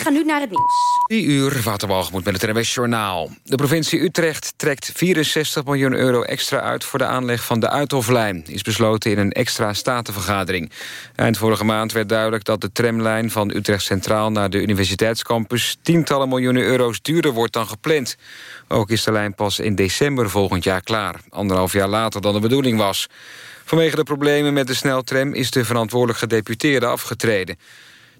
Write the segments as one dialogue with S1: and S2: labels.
S1: Wij gaan nu naar het nieuws.
S2: 3 uur, Waterwalgemoed met het NWS Journaal. De provincie Utrecht trekt 64 miljoen euro extra uit... voor de aanleg van de Uithoflijn. Is besloten in een extra statenvergadering. Eind vorige maand werd duidelijk dat de tramlijn... van Utrecht Centraal naar de universiteitscampus... tientallen miljoenen euro's duurder wordt dan gepland. Ook is de lijn pas in december volgend jaar klaar. Anderhalf jaar later dan de bedoeling was. Vanwege de problemen met de sneltram... is de verantwoordelijk gedeputeerde afgetreden.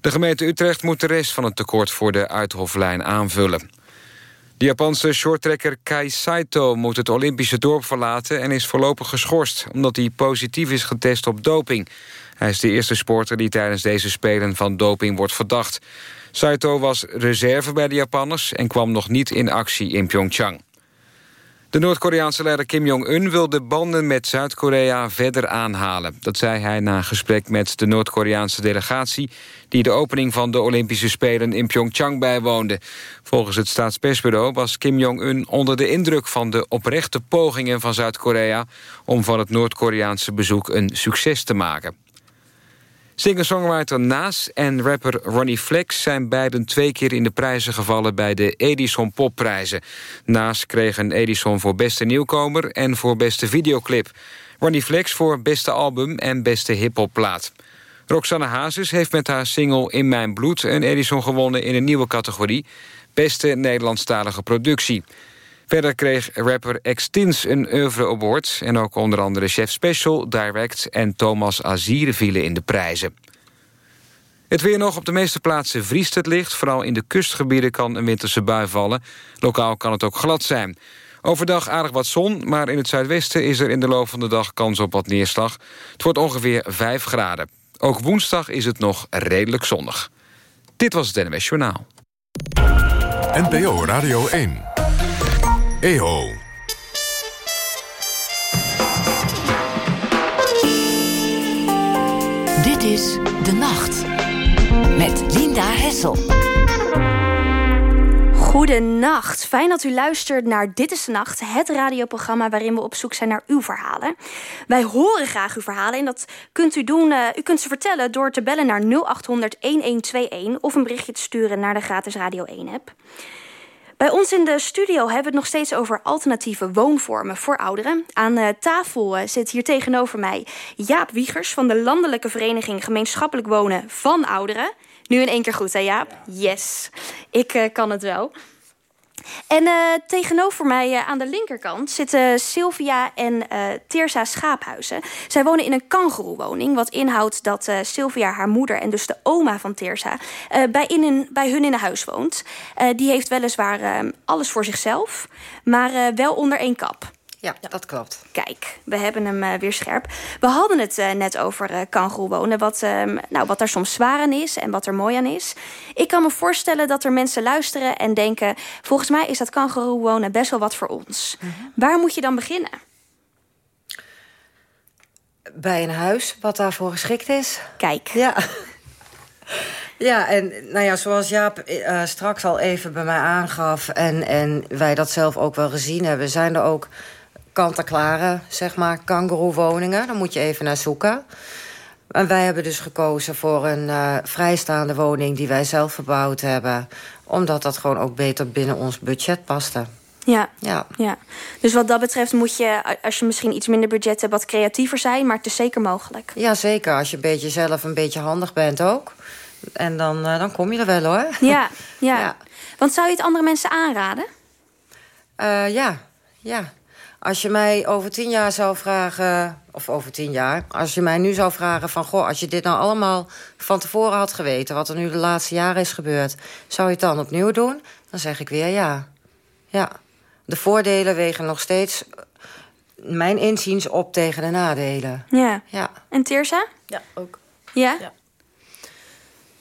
S2: De gemeente Utrecht moet de rest van het tekort voor de Uithoflijn aanvullen. De Japanse shorttrekker Kai Saito moet het Olympische dorp verlaten... en is voorlopig geschorst, omdat hij positief is getest op doping. Hij is de eerste sporter die tijdens deze Spelen van doping wordt verdacht. Saito was reserve bij de Japanners... en kwam nog niet in actie in Pyeongchang. De Noord-Koreaanse leider Kim Jong-un wil de banden met Zuid-Korea verder aanhalen. Dat zei hij na een gesprek met de Noord-Koreaanse delegatie... die de opening van de Olympische Spelen in Pyeongchang bijwoonde. Volgens het staatspersbureau was Kim Jong-un onder de indruk... van de oprechte pogingen van Zuid-Korea... om van het Noord-Koreaanse bezoek een succes te maken. Singer-songwriter Naas en rapper Ronnie Flex... zijn beiden twee keer in de prijzen gevallen bij de Edison Popprijzen. Naas kreeg een Edison voor beste nieuwkomer en voor beste videoclip. Ronnie Flex voor beste album en beste hiphopplaat. Roxanne Hazes heeft met haar single In Mijn Bloed... een Edison gewonnen in een nieuwe categorie... beste Nederlandstalige productie. Verder kreeg rapper Extins een oeuvre award... en ook onder andere Chef Special, Direct en Thomas Azire vielen in de prijzen. Het weer nog op de meeste plaatsen vriest het licht. Vooral in de kustgebieden kan een winterse bui vallen. Lokaal kan het ook glad zijn. Overdag aardig wat zon, maar in het zuidwesten is er in de loop van de dag kans op wat neerslag. Het wordt ongeveer 5 graden. Ook woensdag is het nog redelijk zonnig. Dit was het NWS Journaal.
S3: NPO Radio 1. EO.
S4: Dit is De Nacht. Met Linda Hessel.
S1: Goedenacht. Fijn dat u luistert naar Dit is de Nacht, het radioprogramma waarin we op zoek zijn naar uw verhalen. Wij horen graag uw verhalen en dat kunt u doen. Uh, u kunt ze vertellen door te bellen naar 0800 1121 of een berichtje te sturen naar de gratis Radio 1 app. Bij ons in de studio hebben we het nog steeds over alternatieve woonvormen voor ouderen. Aan uh, tafel uh, zit hier tegenover mij Jaap Wiegers van de Landelijke Vereniging Gemeenschappelijk Wonen van Ouderen. Nu in één keer goed, hè Jaap? Yes, ik uh, kan het wel. En uh, tegenover mij uh, aan de linkerkant zitten Sylvia en uh, Teersa Schaaphuizen. Zij wonen in een kangeroewoning, wat inhoudt dat Sylvia, haar moeder en dus de oma van Teersa bij, in een, bij hun in een huis woont. die heeft weliswaar alles voor zichzelf, maar wel onder één kap.
S5: Ja, dat klopt.
S1: Kijk, we hebben hem uh, weer scherp. We hadden het uh, net over uh, kangoeroewonen, wat, nou, wat er soms zwaar aan is en wat er mooi aan is. Ik kan me voorstellen dat er mensen luisteren en denken... volgens mij is dat kangoeroewonen best wel wat voor ons. Mm -hmm. Waar moet je dan beginnen?
S5: Bij een huis wat daarvoor geschikt is.
S1: Kijk.
S5: Ja. Ja, en nou ja, zoals Jaap uh, straks al even bij mij aangaf... En, en wij dat zelf ook wel gezien hebben... zijn er ook kant-en-klare, zeg maar, kangoeroewoningen. Daar moet je even naar zoeken. En wij hebben dus gekozen voor een uh, vrijstaande woning... die wij zelf verbouwd hebben. Omdat dat gewoon ook beter binnen ons budget paste.
S1: Ja, ja. ja. Dus wat dat betreft moet je, als je misschien iets minder budget hebt... wat creatiever zijn, maar het is zeker mogelijk.
S5: Ja, zeker. Als je een beetje zelf een beetje handig bent ook. En dan, uh, dan kom je er wel, hoor.
S1: Ja, ja. ja. Want zou je het andere mensen aanraden?
S5: Uh, ja, ja. Als je mij over tien jaar zou vragen... of over tien jaar... als je mij nu zou vragen van... goh, als je dit nou allemaal van tevoren had geweten... wat er nu de laatste jaren is gebeurd... zou je het dan opnieuw doen? Dan zeg ik weer ja. Ja. De voordelen wegen nog steeds... mijn inziens op tegen de nadelen.
S1: Ja.
S5: ja.
S1: En Teersa?
S6: Ja, ook.
S1: Ja?
S6: ja?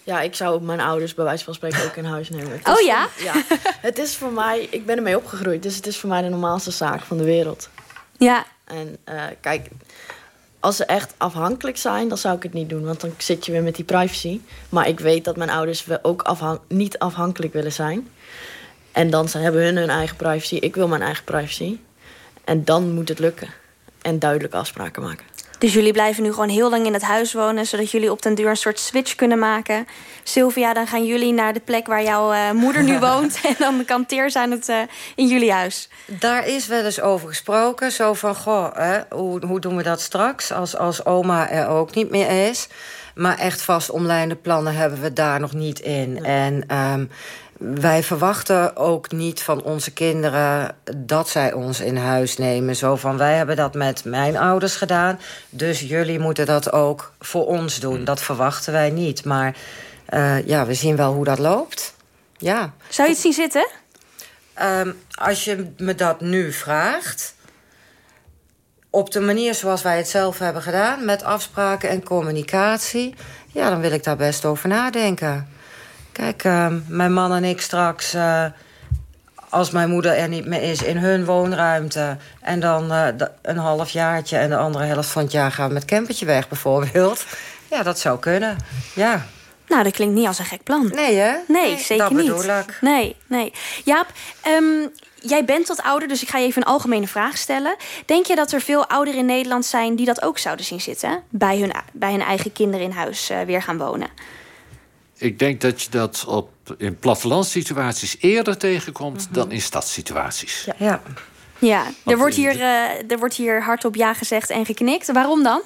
S6: Ja, ik zou mijn ouders bij wijze van spreken ook in huis nemen. Het
S1: oh ja?
S6: Voor, ja. Het is voor mij, ik ben ermee opgegroeid, dus het is voor mij de normaalste zaak van de wereld.
S1: Ja.
S6: En uh, kijk, als ze echt afhankelijk zijn, dan zou ik het niet doen, want dan zit je weer met die privacy. Maar ik weet dat mijn ouders ook afhan niet afhankelijk willen zijn. En dan hebben hun hun eigen privacy, ik wil mijn eigen privacy. En dan moet het lukken. En duidelijke afspraken maken.
S1: Dus jullie blijven nu gewoon heel lang in het huis wonen... zodat jullie op den duur een soort switch kunnen maken. Sylvia, dan gaan jullie naar de plek waar jouw uh, moeder nu woont... en dan kan Teer zijn het uh, in jullie huis.
S5: Daar is wel eens over gesproken. Zo van, goh, hè, hoe, hoe doen we dat straks... Als, als oma er ook niet meer is... Maar echt vast omlijnde plannen hebben we daar nog niet in. Ja. En um, wij verwachten ook niet van onze kinderen dat zij ons in huis nemen. Zo van, wij hebben dat met mijn ouders gedaan... dus jullie moeten dat ook voor ons doen. Dat verwachten wij niet. Maar uh, ja, we zien wel hoe dat loopt. Ja.
S1: Zou je het zien zitten?
S5: Um, als je me dat nu vraagt... op de manier zoals wij het zelf hebben gedaan... met afspraken en communicatie... ja, dan wil ik daar best over nadenken. Kijk, uh, mijn man en ik straks... Uh, als mijn moeder er niet meer is, in hun woonruimte... en dan uh, een half jaartje en de andere helft van het jaar gaan we met campertje weg bijvoorbeeld. Ja, dat zou kunnen, ja.
S1: Nou, dat klinkt niet als een gek plan.
S5: Nee, hè?
S1: Nee, zeker
S5: dat
S1: niet.
S5: bedoel ik.
S1: Nee, nee. Jaap, um, jij bent wat ouder, dus ik ga je even een algemene vraag stellen. Denk je dat er veel ouderen in Nederland zijn die dat ook zouden zien zitten? Bij hun, bij hun eigen kinderen in huis uh, weer gaan wonen?
S7: Ik denk dat je dat op, in plattelandssituaties eerder tegenkomt... Mm -hmm. dan in stadssituaties.
S5: Ja, ja.
S1: ja er, wordt hier, uh, er wordt hier hardop ja gezegd en geknikt. Waarom dan?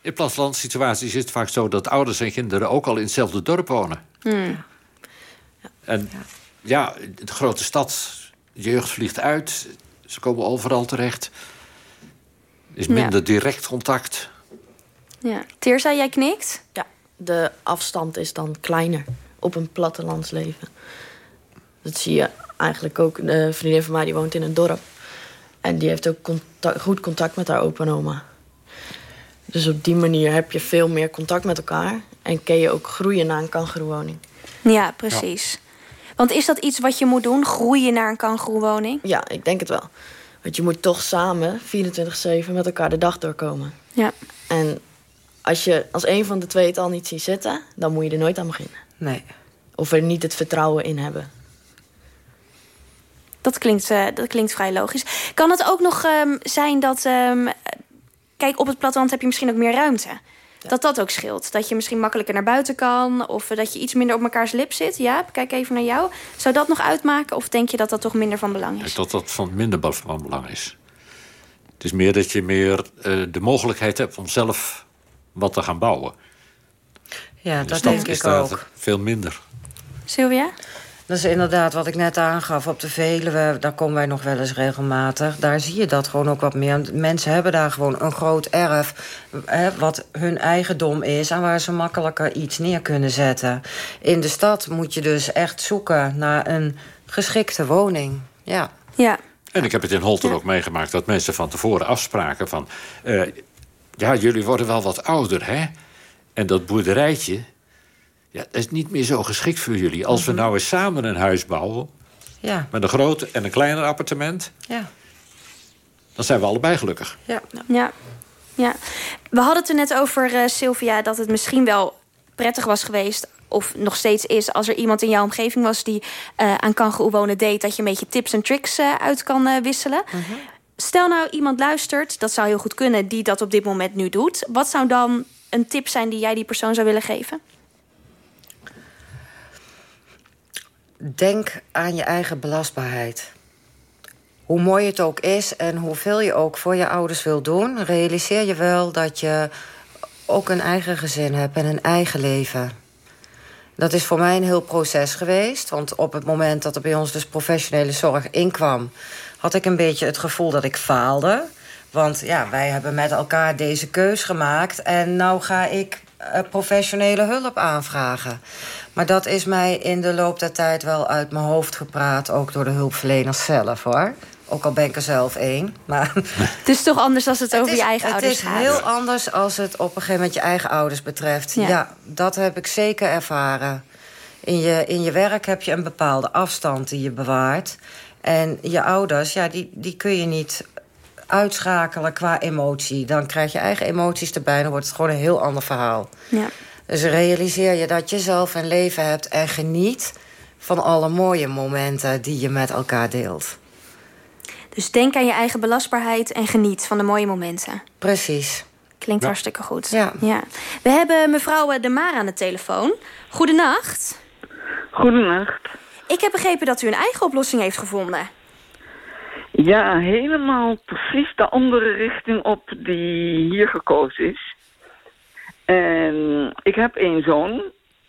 S7: In plattelandssituaties is het vaak zo... dat ouders en kinderen ook al in hetzelfde dorp wonen.
S1: Mm.
S7: En ja, de grote stad, de jeugd vliegt uit. Ze komen overal terecht. Er is minder ja. direct contact.
S1: Ja. Teersa, jij knikt?
S6: Ja de afstand is dan kleiner op een plattelandsleven. Dat zie je eigenlijk ook. Een vriendin van mij die woont in een dorp. En die heeft ook contact, goed contact met haar opa en oma. Dus op die manier heb je veel meer contact met elkaar. En kun je ook groeien naar een kangeroewoning.
S1: Ja, precies. Ja. Want is dat iets wat je moet doen? Groeien naar een kangeroewoning?
S6: Ja, ik denk het wel. Want je moet toch samen 24-7 met elkaar de dag doorkomen.
S1: Ja.
S6: En als je als een van de twee het al niet ziet zitten... dan moet je er nooit aan beginnen.
S5: Nee.
S6: Of er niet het vertrouwen in hebben.
S1: Dat klinkt, uh, dat klinkt vrij logisch. Kan het ook nog um, zijn dat... Um, kijk, op het platteland heb je misschien ook meer ruimte. Ja. Dat dat ook scheelt. Dat je misschien makkelijker naar buiten kan. Of dat je iets minder op mekaars lip zit. Ja, kijk even naar jou. Zou dat nog uitmaken? Of denk je dat dat toch minder van belang is?
S7: Dat dat van minder van belang is. Het is meer dat je meer uh, de mogelijkheid hebt om zelf wat te gaan bouwen.
S5: Ja,
S7: de
S5: dat
S7: stad
S5: denk
S7: is
S5: ik ook.
S7: veel minder.
S1: Sylvia?
S5: Dat is inderdaad wat ik net aangaf. Op de Veluwe, daar komen wij nog wel eens regelmatig. Daar zie je dat gewoon ook wat meer. Mensen hebben daar gewoon een groot erf... Hè, wat hun eigendom is... en waar ze makkelijker iets neer kunnen zetten. In de stad moet je dus echt zoeken naar een geschikte woning. Ja.
S1: Ja.
S7: En ik heb het in Holter ja. ook meegemaakt... dat mensen van tevoren afspraken van... Uh, ja, jullie worden wel wat ouder, hè? En dat boerderijtje, ja, dat is niet meer zo geschikt voor jullie. Als mm -hmm. we nou eens samen een huis bouwen...
S5: Ja.
S7: met een groot en een kleiner appartement...
S5: Ja.
S7: dan zijn we allebei gelukkig.
S5: Ja.
S1: ja. ja. We hadden het er net over, uh, Sylvia, dat het misschien wel prettig was geweest... of nog steeds is, als er iemand in jouw omgeving was... die uh, aan kangoeroe wonen deed... dat je een beetje tips en tricks uh, uit kan wisselen... -hmm. Stel nou iemand luistert, dat zou heel goed kunnen... die dat op dit moment nu doet. Wat zou dan een tip zijn die jij die persoon zou willen geven?
S5: Denk aan je eigen belastbaarheid. Hoe mooi het ook is en hoeveel je ook voor je ouders wil doen... realiseer je wel dat je ook een eigen gezin hebt en een eigen leven. Dat is voor mij een heel proces geweest. Want op het moment dat er bij ons dus professionele zorg inkwam... had ik een beetje het gevoel dat ik faalde. Want ja, wij hebben met elkaar deze keus gemaakt... en nou ga ik uh, professionele hulp aanvragen. Maar dat is mij in de loop der tijd wel uit mijn hoofd gepraat... ook door de hulpverleners zelf, hoor. Ook al ben ik er zelf één. Maar...
S1: Het is toch anders als het, het over
S5: is,
S1: je eigen
S5: het
S1: ouders
S5: gaat?
S1: gaat?
S5: Het is heel anders als het op een gegeven moment je eigen ouders betreft. Ja, ja dat heb ik zeker ervaren. In je, in je werk heb je een bepaalde afstand die je bewaart. En je ouders, ja, die, die kun je niet uitschakelen qua emotie. Dan krijg je eigen emoties erbij. Dan wordt het gewoon een heel ander verhaal.
S1: Ja.
S5: Dus realiseer je dat je zelf een leven hebt en geniet van alle mooie momenten die je met elkaar deelt.
S1: Dus denk aan je eigen belastbaarheid en geniet van de mooie momenten.
S5: Precies.
S1: Klinkt hartstikke goed.
S5: Ja.
S1: ja. We hebben mevrouw De Maar aan de telefoon. Goedenacht.
S8: Goedenacht.
S1: Ik heb begrepen dat u een eigen oplossing heeft gevonden.
S8: Ja, helemaal precies de andere richting op die hier gekozen is. En ik heb één zoon,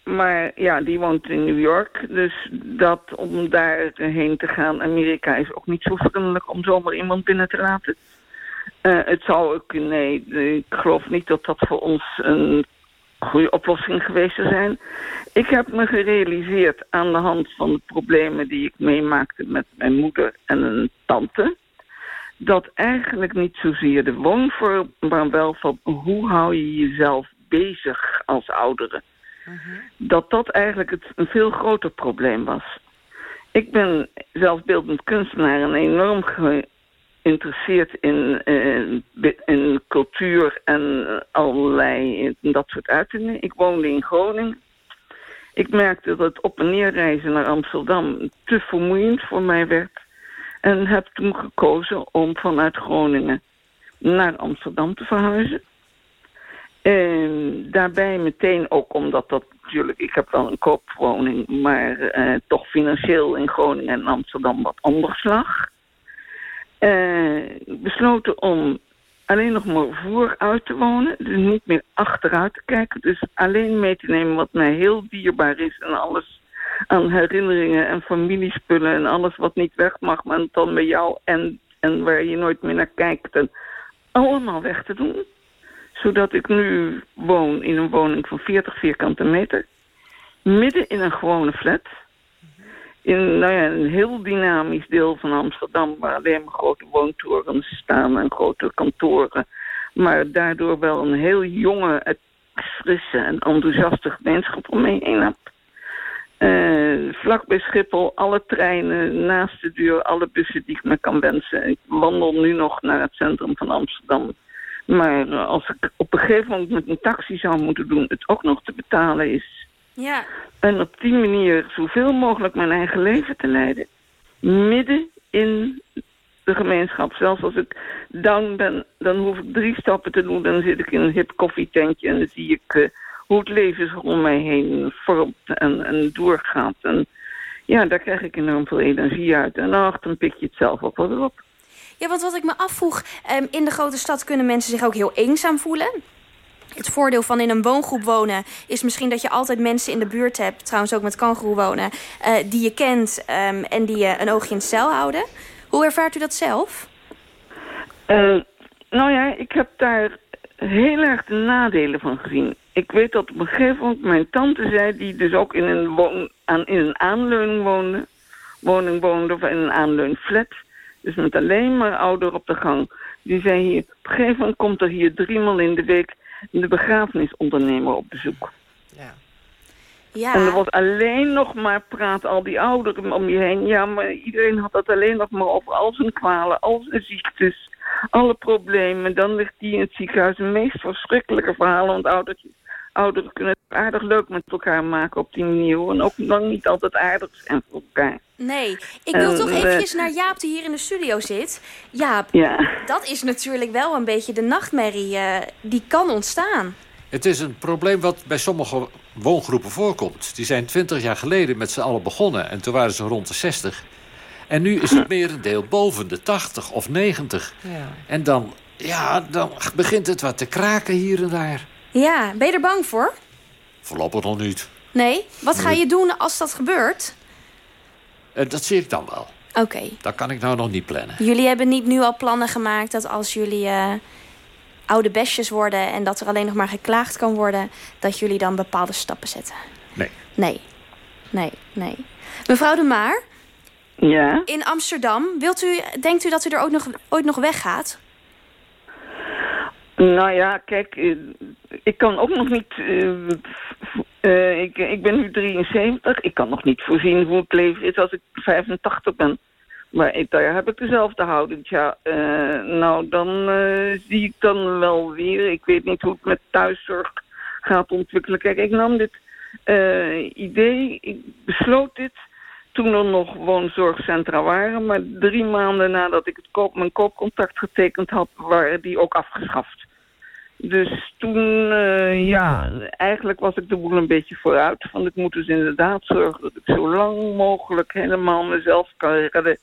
S8: maar ja, die woont in New York. Dus dat om daarheen te gaan, Amerika is ook niet zo vriendelijk om zomaar iemand binnen te laten. Uh, het zou ook, nee, ik geloof niet dat dat voor ons een goede oplossing geweest zou zijn. Ik heb me gerealiseerd aan de hand van de problemen die ik meemaakte met mijn moeder en een tante. Dat eigenlijk niet zozeer de woonvorm, maar wel van hoe hou je jezelf bezig als ouderen. Dat dat eigenlijk het, een veel groter probleem was. Ik ben zelf beeldend kunstenaar en enorm geïnteresseerd in, uh, in cultuur en allerlei dat soort uitingen. Ik woonde in Groningen. Ik merkte dat het op en neer reizen naar Amsterdam te vermoeiend voor mij werd. En heb toen gekozen om vanuit Groningen naar Amsterdam te verhuizen. En daarbij meteen ook omdat dat natuurlijk, ik heb wel een koopwoning, maar uh, toch financieel in Groningen en Amsterdam wat anders lag. Uh, besloten om alleen nog maar vooruit te wonen, dus niet meer achteruit te kijken. Dus alleen mee te nemen wat mij heel dierbaar is en alles aan herinneringen en familiespullen en alles wat niet weg mag, maar dan bij jou en, en waar je nooit meer naar kijkt. En allemaal weg te doen zodat ik nu woon in een woning van 40 vierkante meter. Midden in een gewone flat. In nou een heel dynamisch deel van Amsterdam... waar alleen maar grote woontorens staan en grote kantoren. Maar daardoor wel een heel jonge, frisse en enthousiaste gemeenschap om me heen heb. Uh, vlak bij Schiphol, alle treinen naast de deur, alle bussen die ik me kan wensen. Ik wandel nu nog naar het centrum van Amsterdam maar eh, als ik op een gegeven moment met een taxi zou moeten doen... het ook nog te betalen is.
S1: Ja.
S8: En op die manier zoveel mogelijk mijn eigen leven te leiden. Midden in de gemeenschap. Zelfs als ik down ben, dan hoef ik drie stappen te doen. Dan zit ik in een hip koffietentje en dan zie ik uh, hoe het leven zich om mij heen vormt en, en doorgaat. En ja, daar krijg ik enorm veel energie uit. En ach, dan pik je het zelf ook wel op.
S1: Ja, want wat ik me afvroeg, um, in de grote stad kunnen mensen zich ook heel eenzaam voelen. Het voordeel van in een woongroep wonen is misschien dat je altijd mensen in de buurt hebt, trouwens ook met kangoeroe wonen, uh, die je kent um, en die je een oogje in het cel houden. Hoe ervaart u dat zelf?
S8: Uh, nou ja, ik heb daar heel erg de nadelen van gezien. Ik weet dat op een gegeven moment mijn tante zei, die dus ook in een, aan, in een aanleuning woonde, woning woonde of in een aanleunflat dus met alleen maar ouder op de gang. Die zei hier, op een gegeven moment komt er hier driemaal in de week de begrafenisondernemer op bezoek.
S1: Ja. ja.
S8: En er was alleen nog maar praat al die ouderen om je heen. Ja, maar iedereen had het alleen nog maar over al zijn kwalen, al zijn ziektes, alle problemen. Dan ligt die in het ziekenhuis. De meest verschrikkelijke verhalen, want oudertjes ouderen kunnen het aardig leuk met elkaar maken op die manier. En ook lang niet altijd aardig zijn voor elkaar.
S1: Nee, ik wil toch eventjes naar Jaap die hier in de studio zit. Jaap,
S8: ja.
S1: dat is natuurlijk wel een beetje de nachtmerrie uh, die kan ontstaan.
S7: Het is een probleem wat bij sommige woongroepen voorkomt. Die zijn twintig jaar geleden met z'n allen begonnen en toen waren ze rond de 60. En nu is het meer een deel boven de 80 of 90.
S5: Ja.
S7: En dan, ja, dan begint het wat te kraken hier en daar.
S1: Ja, ben je er bang voor?
S7: Voorlopig nog niet.
S1: Nee? Wat ga je doen als dat gebeurt?
S7: Uh, dat zie ik dan wel.
S1: Oké. Okay.
S7: Dat kan ik nou nog niet plannen.
S1: Jullie hebben niet nu al plannen gemaakt dat als jullie uh, oude bestjes worden... en dat er alleen nog maar geklaagd kan worden... dat jullie dan bepaalde stappen zetten?
S7: Nee.
S1: Nee. Nee, nee. Mevrouw de Maar?
S8: Ja?
S1: In Amsterdam, wilt u, denkt u dat u er ook nog, ooit nog weggaat?
S8: Nou ja, kijk, ik kan ook nog niet... Uh, uh, ik, ik ben nu 73. Ik kan nog niet voorzien hoe het leven is als ik 85 ben. Maar ik, daar heb ik dezelfde houding. Ja, nou, dan zie ik dan wel weer. Ik weet niet hoe het met thuiszorg gaat ontwikkelen. Kijk, ik nam dit idee, ik besloot dit toen er nog woonzorgcentra waren. Maar drie maanden nadat ik het koop, mijn koopcontract getekend had, waren die ook afgeschaft. Dus toen, uh, ja, eigenlijk was ik de boel een beetje vooruit. Want ik moet dus inderdaad zorgen dat ik zo lang mogelijk helemaal mezelf kan redden.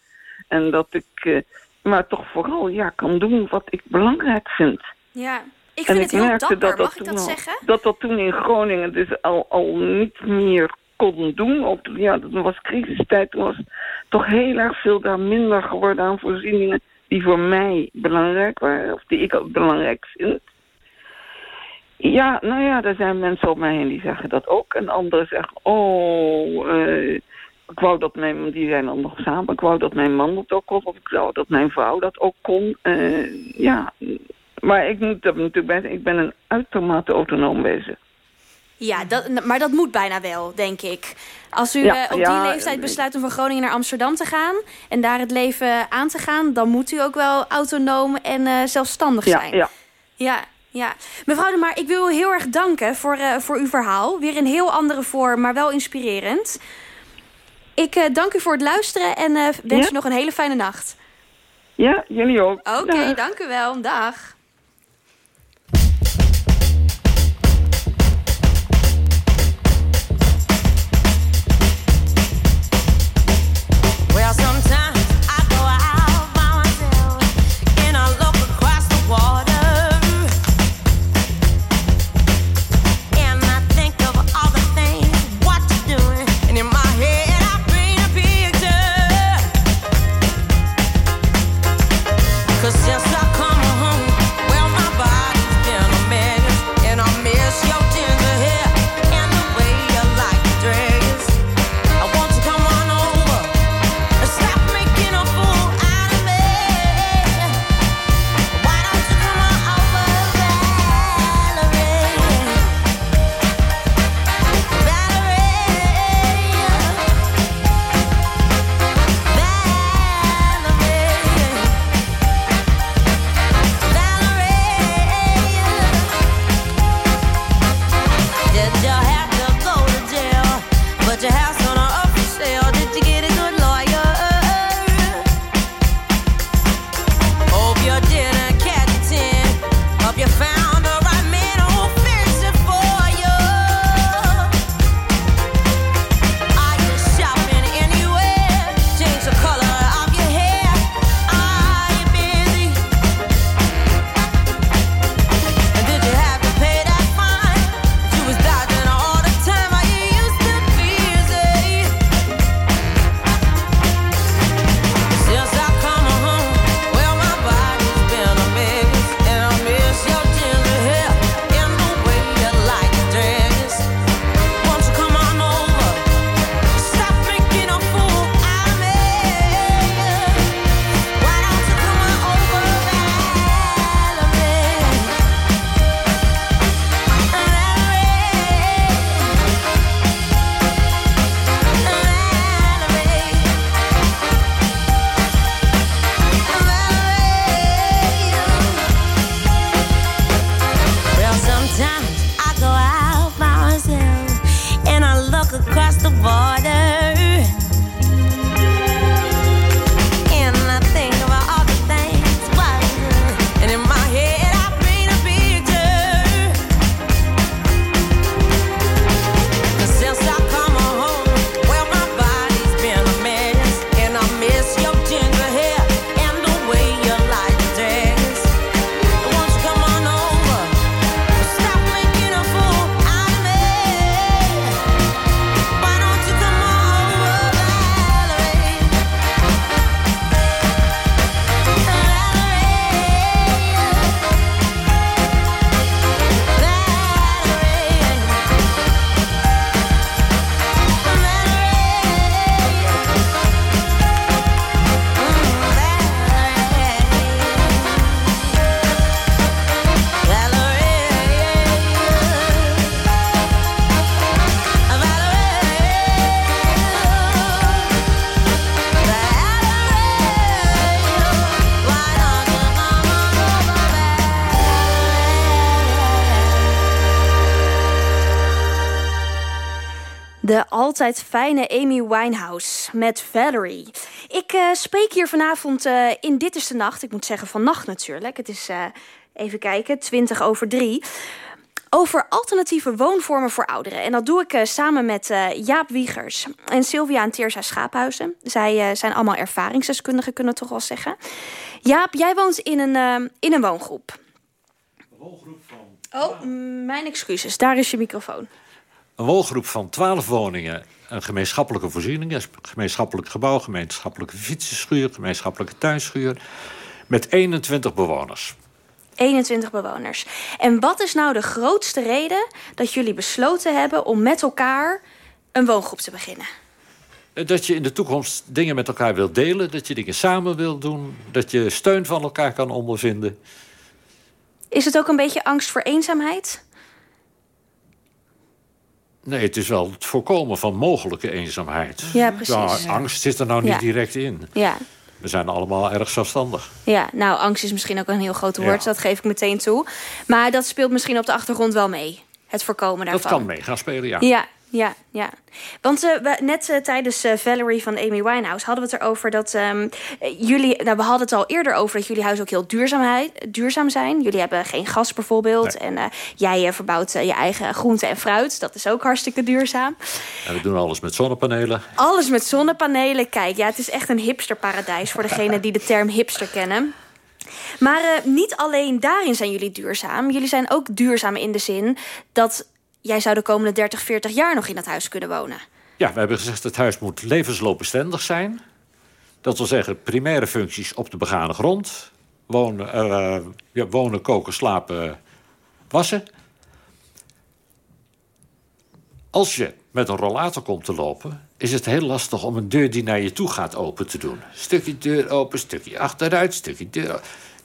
S8: En dat ik, uh, maar toch vooral, ja, kan doen wat ik belangrijk vind.
S9: Ja, ik vind en het ik heel dapper, dat mag ik dat zeggen?
S8: Dat dat toen in Groningen dus al, al niet meer kon doen. Op, ja, dat was crisistijd, toen was toch heel erg veel daar minder geworden aan voorzieningen die voor mij belangrijk waren, of die ik ook belangrijk vind. Ja, nou ja, er zijn mensen om mij heen die zeggen dat ook. En anderen zeggen, oh, uh, ik wou dat mijn, die zijn dan nog samen, ik wou dat mijn man dat ook kon, of ik wou dat mijn vrouw dat ook kon. Uh, ja, maar ik moet er natuurlijk bij ik ben een uitermate autonoom wezen.
S9: Ja, dat, maar dat moet bijna wel, denk ik. Als u eh, op die leeftijd besluit om van Groningen naar Amsterdam te gaan... en daar het leven aan te gaan... dan moet u ook wel autonoom en uh, zelfstandig zijn.
S8: Ja,
S9: ja. Ja, mevrouw de Maar, ik wil u heel erg danken voor, uh, voor uw verhaal. Weer in heel andere vorm, maar wel inspirerend. Ik dank u voor het luisteren en wens u nog een hele fijne nacht.
S8: Ja, jullie ook.
S9: Oké, dank u wel. Dag. Altijd fijne Amy Winehouse met Valerie. Ik uh, spreek hier vanavond uh, in Dit is de Nacht. Ik moet zeggen vannacht natuurlijk. Het is uh,
S1: even kijken, 20 over 3 over alternatieve woonvormen voor ouderen. En dat doe ik uh, samen met uh, Jaap Wiegers en Sylvia en Teersa Schaaphuizen. Zij uh, zijn allemaal ervaringsdeskundigen, kunnen we toch wel zeggen. Jaap, jij woont in een, in een woongroep.
S7: Een woongroep van...
S1: Oh, mijn excuses. Daar is je microfoon.
S7: Een woongroep van 12 woningen. Een gemeenschappelijke voorziening. Een gemeenschappelijk gebouw, gemeenschappelijke fietsenschuur... gemeenschappelijke tuinschuur. Met 21 bewoners.
S1: 21 bewoners. En wat is nou de grootste reden dat jullie besloten hebben om met elkaar een woongroep te beginnen?
S7: Dat je in de toekomst dingen met elkaar wilt delen, dat je dingen samen wilt doen, dat je steun van elkaar kan ondervinden.
S1: Is het ook een beetje angst voor eenzaamheid?
S7: Nee, het is wel het voorkomen van mogelijke eenzaamheid.
S1: Ja, precies.
S7: angst zit er nou niet
S1: ja.
S7: direct in.
S1: Ja.
S7: We zijn allemaal erg zelfstandig.
S1: Ja, nou, angst is misschien ook een heel groot woord.
S7: Ja.
S1: Dat geef ik meteen toe. Maar dat speelt misschien op de achtergrond wel mee. Het voorkomen daarvan.
S7: Dat kan mee gaan spelen, ja.
S1: Ja, ja, ja. Want uh, we, net uh, tijdens uh, Valerie van Amy Winehouse hadden we het erover dat um, jullie. Nou, we hadden het al eerder over dat jullie huis ook heel duurzaamheid, duurzaam zijn. Jullie hebben geen gas bijvoorbeeld.
S7: Nee.
S1: En jij verbouwt je eigen groente en fruit. Dat is ook hartstikke duurzaam.
S7: En we doen alles met zonnepanelen.
S1: Alles met zonnepanelen. Kijk, ja, het is echt een hipsterparadijs voor degenen die de term hipster kennen. Maar uh, niet alleen daarin zijn jullie duurzaam. Jullie zijn ook duurzaam in de zin dat jij zou de komende 30, 40 jaar nog in dat huis kunnen wonen.
S7: Ja, we hebben gezegd dat het huis moet levensloopbestendig zijn. Dat wil zeggen primaire functies op de begane grond. Wonen, uh, ja, wonen koken, slapen, wassen. Als je met een rollator komt te lopen... is het heel lastig om een deur die naar je toe gaat open te doen. Stukje deur open, stukje achteruit, stukje deur...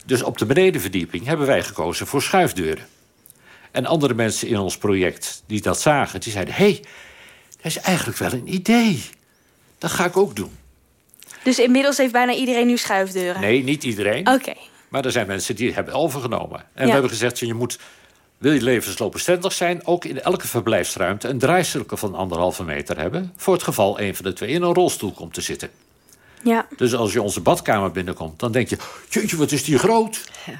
S7: Dus op de benedenverdieping hebben wij gekozen voor schuifdeuren. En andere mensen in ons project die dat zagen, die zeiden... hé, hey, dat is eigenlijk wel een idee. Dat ga ik ook doen.
S1: Dus inmiddels heeft bijna iedereen nu schuifdeuren?
S7: Nee, niet iedereen.
S1: Oké. Okay.
S7: Maar er zijn mensen die hebben overgenomen. En ja. we hebben gezegd, je moet, wil je levensloopbestendig zijn... ook in elke verblijfsruimte een draaicirkel van anderhalve meter hebben... voor het geval een van de twee in een rolstoel komt te zitten.
S1: Ja.
S7: Dus als je onze badkamer binnenkomt, dan denk je... jeetje, wat is die groot? Ja,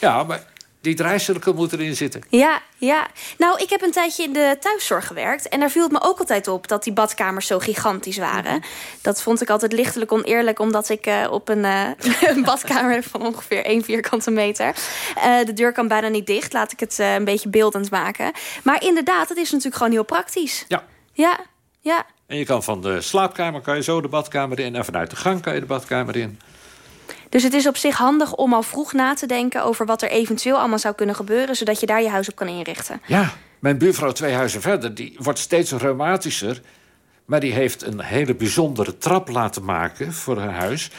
S7: ja maar die draaicirkel moet erin zitten.
S1: Ja, ja. Nou, ik heb een tijdje in de thuiszorg gewerkt. En daar viel het me ook altijd op dat die badkamers zo gigantisch waren. Mm -hmm. Dat vond ik altijd lichtelijk oneerlijk... omdat ik uh, op een, uh, een badkamer van ongeveer één vierkante meter. Uh, de deur kan bijna niet dicht. Laat ik het een beetje beeldend maken. Maar inderdaad, het is natuurlijk gewoon heel praktisch.
S7: Ja.
S1: Ja, ja.
S7: En je kan van de slaapkamer kan je zo de badkamer in... en vanuit de gang kan je de badkamer in.
S1: Dus het is op zich handig om al vroeg na te denken... over wat er eventueel allemaal zou kunnen gebeuren... zodat je daar je huis op kan inrichten.
S7: Ja, mijn buurvrouw twee huizen verder... die wordt steeds reumatischer... maar die heeft een hele bijzondere trap laten maken voor haar huis...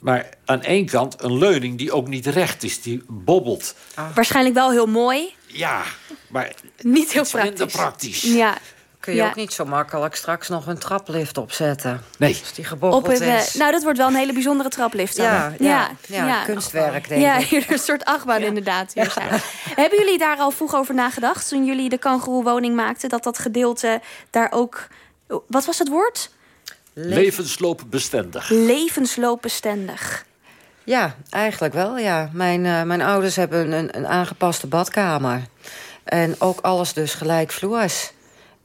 S7: Maar aan één kant een leuning die ook niet recht is, die bobbelt.
S1: Ah. Waarschijnlijk wel heel mooi.
S7: Ja, maar
S1: niet heel praktisch.
S7: minder praktisch.
S1: Ja,
S5: Kun je
S1: ja.
S5: ook niet zo makkelijk straks nog een traplift opzetten?
S7: Nee.
S5: Als die
S1: Op
S5: is.
S1: Nou, dat wordt wel een hele bijzondere traplift. Dan.
S5: Ja, ja, ja, ja, kunstwerk denk
S1: ja,
S5: ik.
S1: hier een soort achtbaan inderdaad. Hier zijn. Hebben jullie daar al vroeg over nagedacht... toen jullie de kangeroewoning maakten... dat dat gedeelte daar ook... Wat was het woord?
S7: Levensloopbestendig.
S1: Levensloopbestendig.
S5: Ja, eigenlijk wel, ja. Mijn, uh, mijn ouders hebben een, een aangepaste badkamer. En ook alles dus gelijkvloers.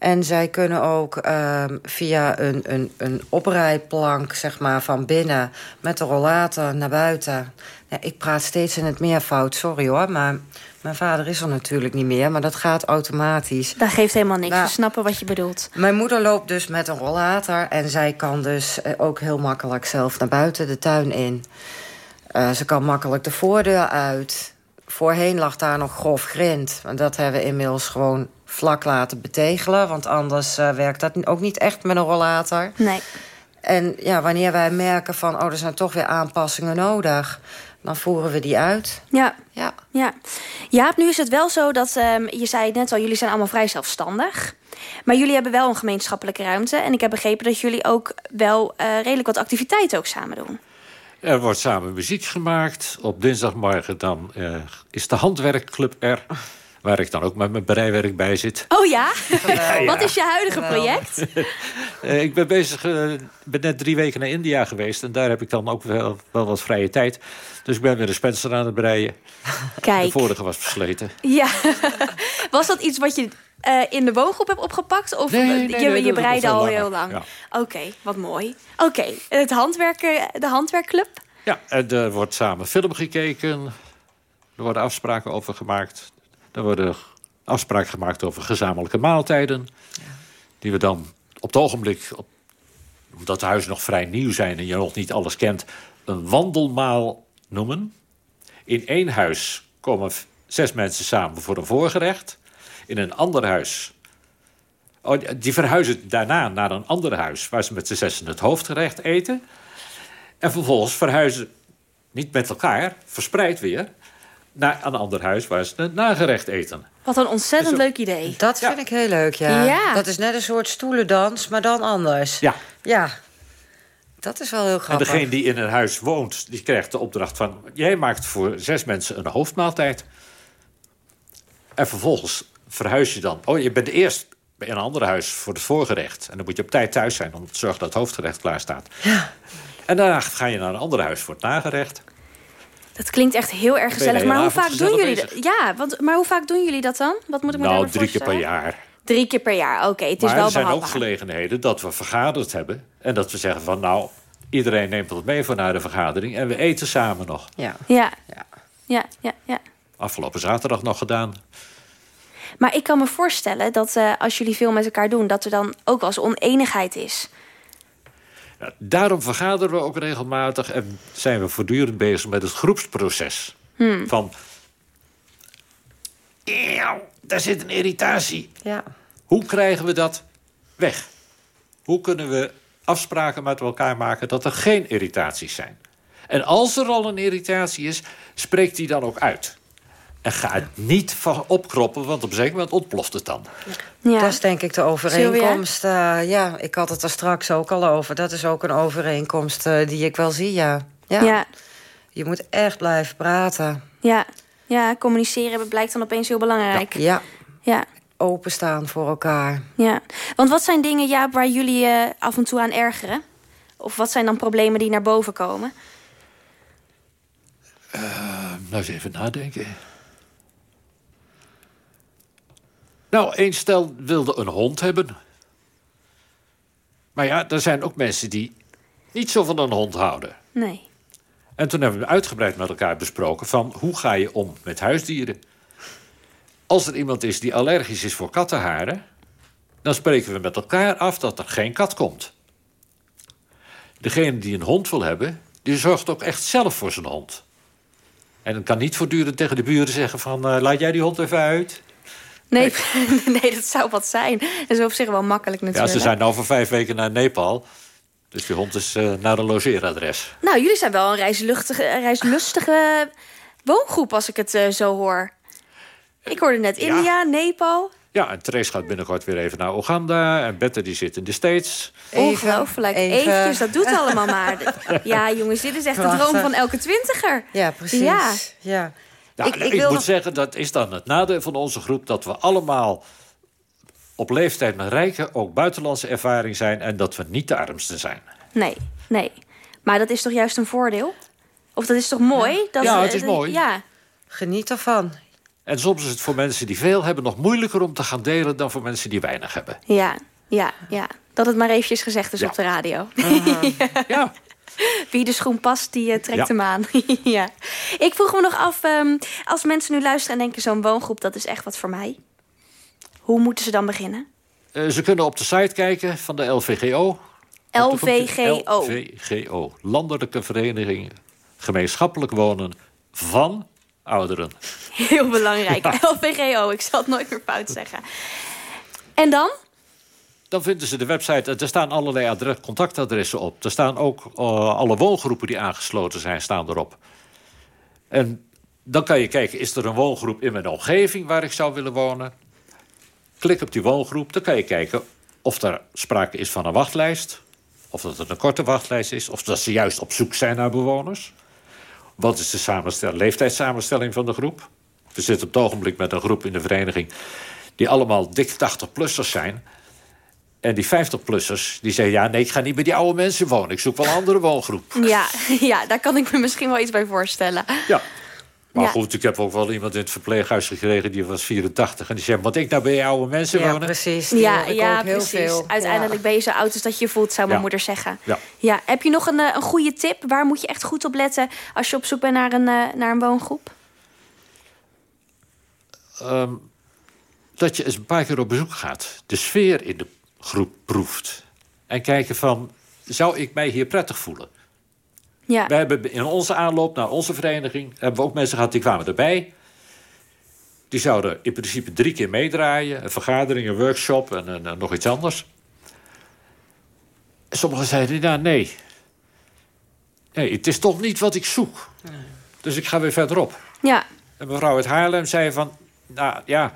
S5: En zij kunnen ook uh, via een, een, een oprijplank zeg maar, van binnen... met de rollator naar buiten. Ja, ik praat steeds in het meervoud, sorry hoor. Maar mijn vader is er natuurlijk niet meer. Maar dat gaat automatisch.
S1: Dat geeft helemaal niks. Nou, We snappen wat je bedoelt.
S5: Mijn moeder loopt dus met een rollator. En zij kan dus ook heel makkelijk zelf naar buiten de tuin in. Uh, ze kan makkelijk de voordeur uit. Voorheen lag daar nog grof grind. En dat hebben we inmiddels gewoon vlak laten betegelen. Want anders uh, werkt dat ook niet echt met een rollator.
S1: Nee.
S5: En ja, wanneer wij merken van... oh, er zijn toch weer aanpassingen nodig... dan voeren we die uit.
S1: Ja.
S5: Ja.
S1: ja. Jaap, nu is het wel zo dat... Um, je zei het net al, jullie zijn allemaal vrij zelfstandig. Maar jullie hebben wel een gemeenschappelijke ruimte. En ik heb begrepen dat jullie ook wel uh, redelijk wat activiteiten ook samen doen.
S7: Er wordt samen muziek gemaakt. Op dinsdagmorgen dan uh, is de handwerkclub er. Waar ik dan ook met mijn breiwerk bij zit.
S1: Oh ja? Wat is je huidige project?
S7: Uh, ik ben bezig, uh, ben net drie weken naar India geweest. En daar heb ik dan ook wel, wel wat vrije tijd. Dus ik ben weer een Spencer aan het breien.
S1: Kijk.
S7: De vorige was versleten.
S1: Ja. Was dat iets wat je uh, in de woongroep hebt opgepakt? Of
S7: nee, nee,
S1: je,
S7: nee,
S1: je breide al heel lang?
S7: Ja.
S1: Oké, okay, wat mooi. Oké, okay, het handwerken, de handwerkclub?
S7: Ja, en er wordt samen film gekeken. Er worden afspraken over gemaakt. Er worden afspraken gemaakt over gezamenlijke maaltijden. Ja. Die we dan op het ogenblik, op, omdat de huizen nog vrij nieuw zijn... en je nog niet alles kent, een wandelmaal noemen. In één huis komen zes mensen samen voor een voorgerecht. In een ander huis... Oh, die verhuizen daarna naar een ander huis... waar ze met z'n zessen het hoofdgerecht eten. En vervolgens verhuizen, niet met elkaar, verspreid weer... naar een ander huis waar ze het nagerecht eten.
S1: Wat een ontzettend leuk idee.
S5: Dat vind
S7: Ja.
S5: ik heel leuk, ja.
S1: Ja.
S5: Dat is net een soort stoelendans, maar dan anders.
S7: Ja.
S5: Ja. Dat is wel heel
S7: En
S5: grappig.
S7: degene die in een huis woont, die krijgt de opdracht van... jij maakt voor zes mensen een hoofdmaaltijd. En vervolgens verhuis je dan... oh, je bent eerst bij een ander huis voor het voorgerecht. En dan moet je op tijd thuis zijn om te zorgen dat het hoofdgerecht klaar staat.
S5: Ja.
S7: En daarna ga je naar een ander huis voor het nagerecht.
S1: Dat klinkt echt heel erg gezellig. Maar hoe vaak doen jullie dat? Ja, want, maar hoe vaak doen jullie dat dan? Wat moet ik me
S7: nou, drie keer per jaar.
S1: Drie keer per jaar, oké. het is
S7: maar
S1: wel
S7: er zijn ook gelegenheden dat we vergaderd hebben... en dat we zeggen van nou, iedereen neemt wat mee voor naar de vergadering... en we eten samen nog.
S5: Ja.
S1: Ja.
S5: Ja.
S1: Ja, ja, ja.
S7: Afgelopen zaterdag nog gedaan.
S1: Maar ik kan me voorstellen dat eh, als jullie veel met elkaar doen... dat er dan ook wel eens oneenigheid is.
S7: Ja, daarom vergaderen we ook regelmatig en zijn we voortdurend bezig met het groepsproces. Van, "Eeuw, daar zit een irritatie.
S5: Ja.
S7: Hoe krijgen we dat weg? Hoe kunnen we afspraken met elkaar maken dat er geen irritaties zijn? En als er al een irritatie is, spreek die dan ook uit. En ga het niet van opkroppen, want op een zeker moment ontploft het dan.
S1: Ja.
S5: Dat is denk ik de overeenkomst. eh, ja, ik had het er straks ook al over. Dat is ook een overeenkomst eh, die ik wel zie, ja. ja.
S1: ja.
S5: Je moet echt blijven praten.
S1: Ja. ja, communiceren blijkt dan opeens heel belangrijk.
S5: Ja,
S1: Ja.
S5: openstaan voor elkaar.
S1: Ja, want wat zijn dingen Jaap, waar jullie je af en toe aan ergeren? Of wat zijn dan problemen die naar boven komen?
S7: Nou, eens even nadenken. Nou, één stel wilde een hond hebben. Maar ja, er zijn ook mensen die niet zo van een hond houden.
S1: Nee.
S7: En toen hebben we uitgebreid met elkaar besproken van hoe ga je om met huisdieren. Als er iemand is die allergisch is voor kattenharen, dan spreken we met elkaar af dat er geen kat komt. Degene die een hond wil hebben, die zorgt ook echt zelf voor zijn hond. En dan kan niet voortdurend tegen de buren zeggen van... eh, laat jij die hond even uit.
S1: Nee, nee, dat zou wat zijn. Dat is op zich wel makkelijk
S7: Ja,
S1: natuurlijk.
S7: ze zijn voor vijf weken naar Nepal. Dus die hond is eh, naar een logeeradres.
S1: Nou, jullie zijn wel een reislustige, woongroep als ik het eh, zo hoor. Ik hoorde net
S7: Ja.
S1: India, Nepal.
S7: Ja, en Therese gaat binnenkort weer even naar Oeganda. En Bette die zit in de States.
S1: Ongelooflijk.
S5: even.
S1: Eventjes, dat doet allemaal maar. Ja, jongens, dit is echt de droom van elke twintiger.
S5: Ja, precies.
S1: Ja.
S5: Ja.
S7: Nou,
S5: Ik-
S7: ik,
S5: ik wil
S7: moet
S5: nog-
S7: zeggen, dat is dan het nadeel van onze groep... dat we allemaal op leeftijd met rijke, ook buitenlandse ervaring zijn... en dat we niet de armste zijn.
S1: Nee, nee. Maar dat is toch juist een voordeel? Of dat is toch mooi? Dat,
S7: Ja, het is mooi.
S1: Ja,
S5: Geniet ervan.
S7: En soms is het voor mensen die veel hebben... nog moeilijker om te gaan delen dan voor mensen die weinig hebben.
S1: ja, ja, ja. Dat het maar eventjes gezegd is
S7: Ja.
S1: op de radio.
S7: Ja,
S1: Wie de schoen past, die eh, trekt
S7: Ja.
S1: hem aan. ja. Ik vroeg me nog af, ehm, als mensen nu luisteren en denken... zo'n woongroep, dat is echt wat voor mij. Hoe moeten ze dan beginnen?
S7: Eh, ze kunnen op de site kijken van de LVGO.
S1: LVGO.
S7: LVGO, Landelijke Vereniging Gemeenschappelijk Wonen van Ouderen.
S1: Heel belangrijk. LVGO, ik zal het nooit meer fout zeggen. En dan?
S7: Dan vinden ze de website, er staan allerlei adres, contactadressen op. Er staan ook eh, alle woongroepen die aangesloten zijn, staan erop. En dan kan je kijken, is er een woongroep in mijn omgeving waar ik zou willen wonen? Klik op die woongroep, dan kan je kijken of er sprake is van een wachtlijst. Of dat het een korte wachtlijst is, of dat ze juist op zoek zijn naar bewoners. Wat is de samenstel- leeftijdssamenstelling van de groep? We zitten op het ogenblik met een groep in de vereniging... die allemaal dik 80-plussers zijn. En die 50-plussers, die zeggen... ja, nee, ik ga niet bij die oude mensen wonen. Ik zoek wel een andere woongroep.
S10: Ja, ja, daar kan ik me misschien wel iets bij voorstellen.
S7: Ja. Maar
S10: Ja.
S7: goed, ik heb ook wel iemand in het verpleeghuis gekregen... die was 84 en die zei... moet ik nou bij oude mensen
S5: Ja,
S7: wonen?
S5: precies. Die
S10: Ja, ja
S5: heel
S10: precies.
S5: veel.
S10: Uiteindelijk ben je zo oud als dat je voelt, zou mijn
S7: Ja.
S10: moeder zeggen.
S7: Ja.
S10: Ja. Heb je nog een, eh, een goede tip? Waar moet je echt goed op letten als je op zoek bent naar een, eh, naar een woongroep?
S7: Ehm, dat je eens een paar keer op bezoek gaat. De sfeer in de groep proeft. En kijken van, zou ik mij hier prettig voelen?
S10: Ja.
S7: We hebben in onze aanloop naar onze vereniging... hebben we ook mensen gehad die kwamen erbij. Die zouden in principe drie keer meedraaien. Een vergadering, een workshop en, en, en nog iets anders. En sommigen zeiden, ja, nee. Nee, het is toch niet wat ik zoek. Dus ik ga weer verderop.
S10: Ja.
S7: En mevrouw uit Haarlem zei van... nou ja,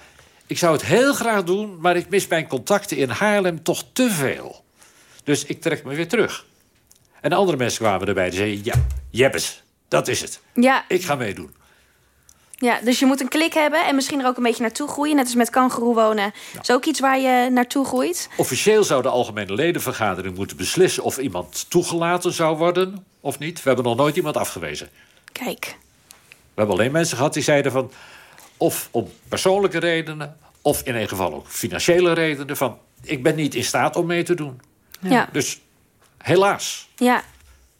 S7: ik zou het heel graag doen... maar ik mis mijn contacten in Haarlem toch te veel. Dus ik trek me weer terug. En andere mensen kwamen erbij die zeiden... ja, jebbes, dat is het.
S10: Ja.
S7: Ik ga meedoen.
S10: ja, dus je moet een klik hebben en misschien er ook een beetje naartoe groeien. Net als met kangeroe wonen. Is ook iets waar je naartoe groeit.
S7: Officieel zou de algemene ledenvergadering moeten beslissen... of iemand toegelaten zou worden of niet. We hebben nog nooit iemand afgewezen.
S10: Kijk.
S7: We hebben alleen mensen gehad die zeiden van... of om persoonlijke redenen... of in een geval ook financiële redenen... van ik ben niet in staat om mee te doen.
S10: Ja.
S7: Dus helaas.
S10: Ja.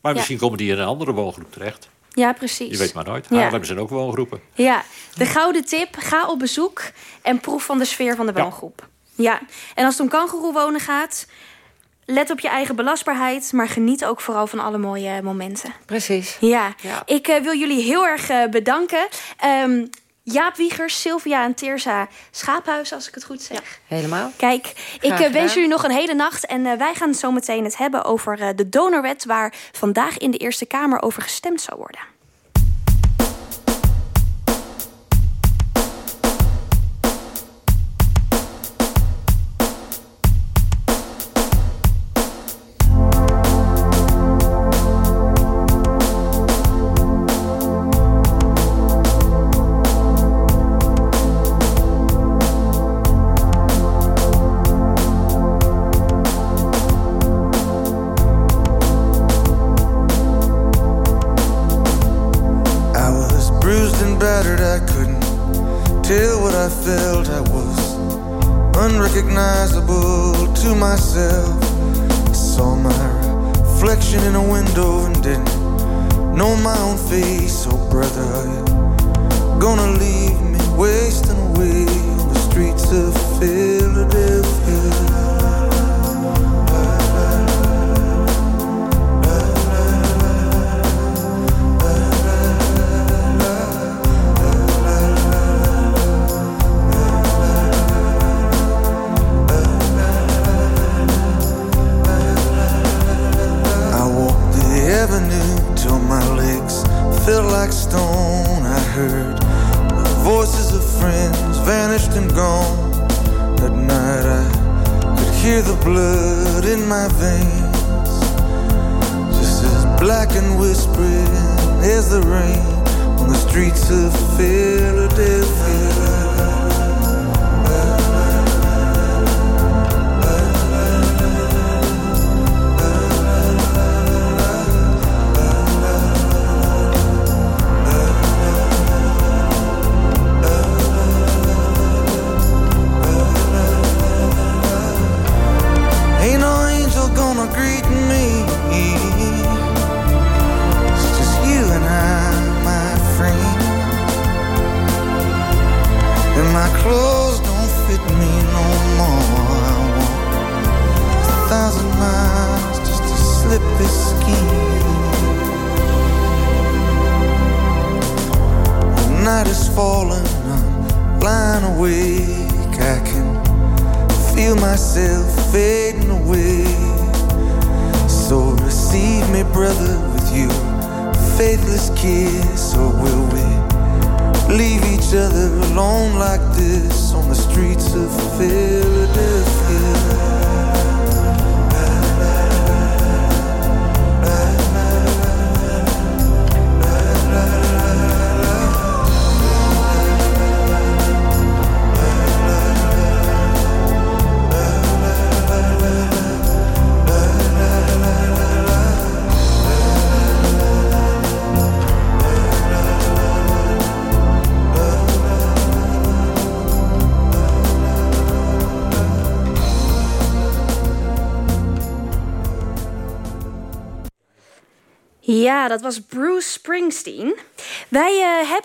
S7: Maar
S10: Ja.
S7: misschien komen die in een andere woongroep terecht.
S10: Ja, precies.
S7: Je weet maar nooit.
S10: Ja.
S7: Haarlem zijn ook woongroepen.
S10: Ja, de gouden tip. Ga op bezoek en proef van de sfeer van de woongroep. Ja, en als het om kangoeroe wonen gaat... let op je eigen belastbaarheid... maar geniet ook vooral van alle mooie momenten.
S5: Precies.
S10: Ja,
S5: Ja.
S10: ik eh, wil jullie heel erg eh, bedanken. Ehm, Jaap Wiegers, Sylvia en Teersa Schaaphuis, als ik het goed zeg.
S5: Helemaal.
S10: Kijk, ik
S5: Graag
S10: eh, wens jullie nog een hele nacht. En eh, wij gaan zo meteen het hebben over eh, de donorwet... waar vandaag in de Eerste Kamer over gestemd zal worden.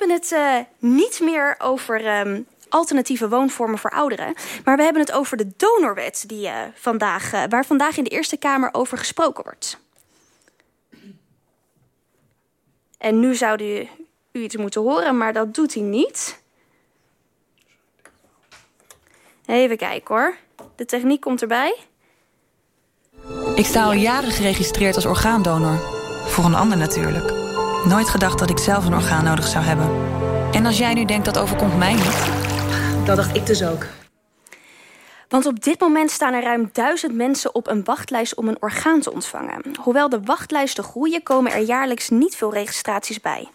S1: Hebben het uh, niet meer over um, alternatieve woonvormen voor ouderen. Maar we hebben het over de donorwet die, uh, vandaag, waar vandaag in de Eerste Kamer over gesproken wordt. En nu zou u, u iets moeten horen, maar dat doet hij niet. Even kijken hoor. De techniek komt erbij.
S11: Ik sta al jaren geregistreerd als orgaandonor. Voor een ander natuurlijk. Nooit gedacht dat ik zelf een orgaan nodig zou hebben. En als jij nu denkt dat overkomt mij niet...
S1: Dat dacht ik dus ook. Want op dit moment staan er ruim duizend mensen op een wachtlijst om een orgaan te ontvangen. Hoewel de wachtlijsten groeien, komen er jaarlijks niet veel registraties bij.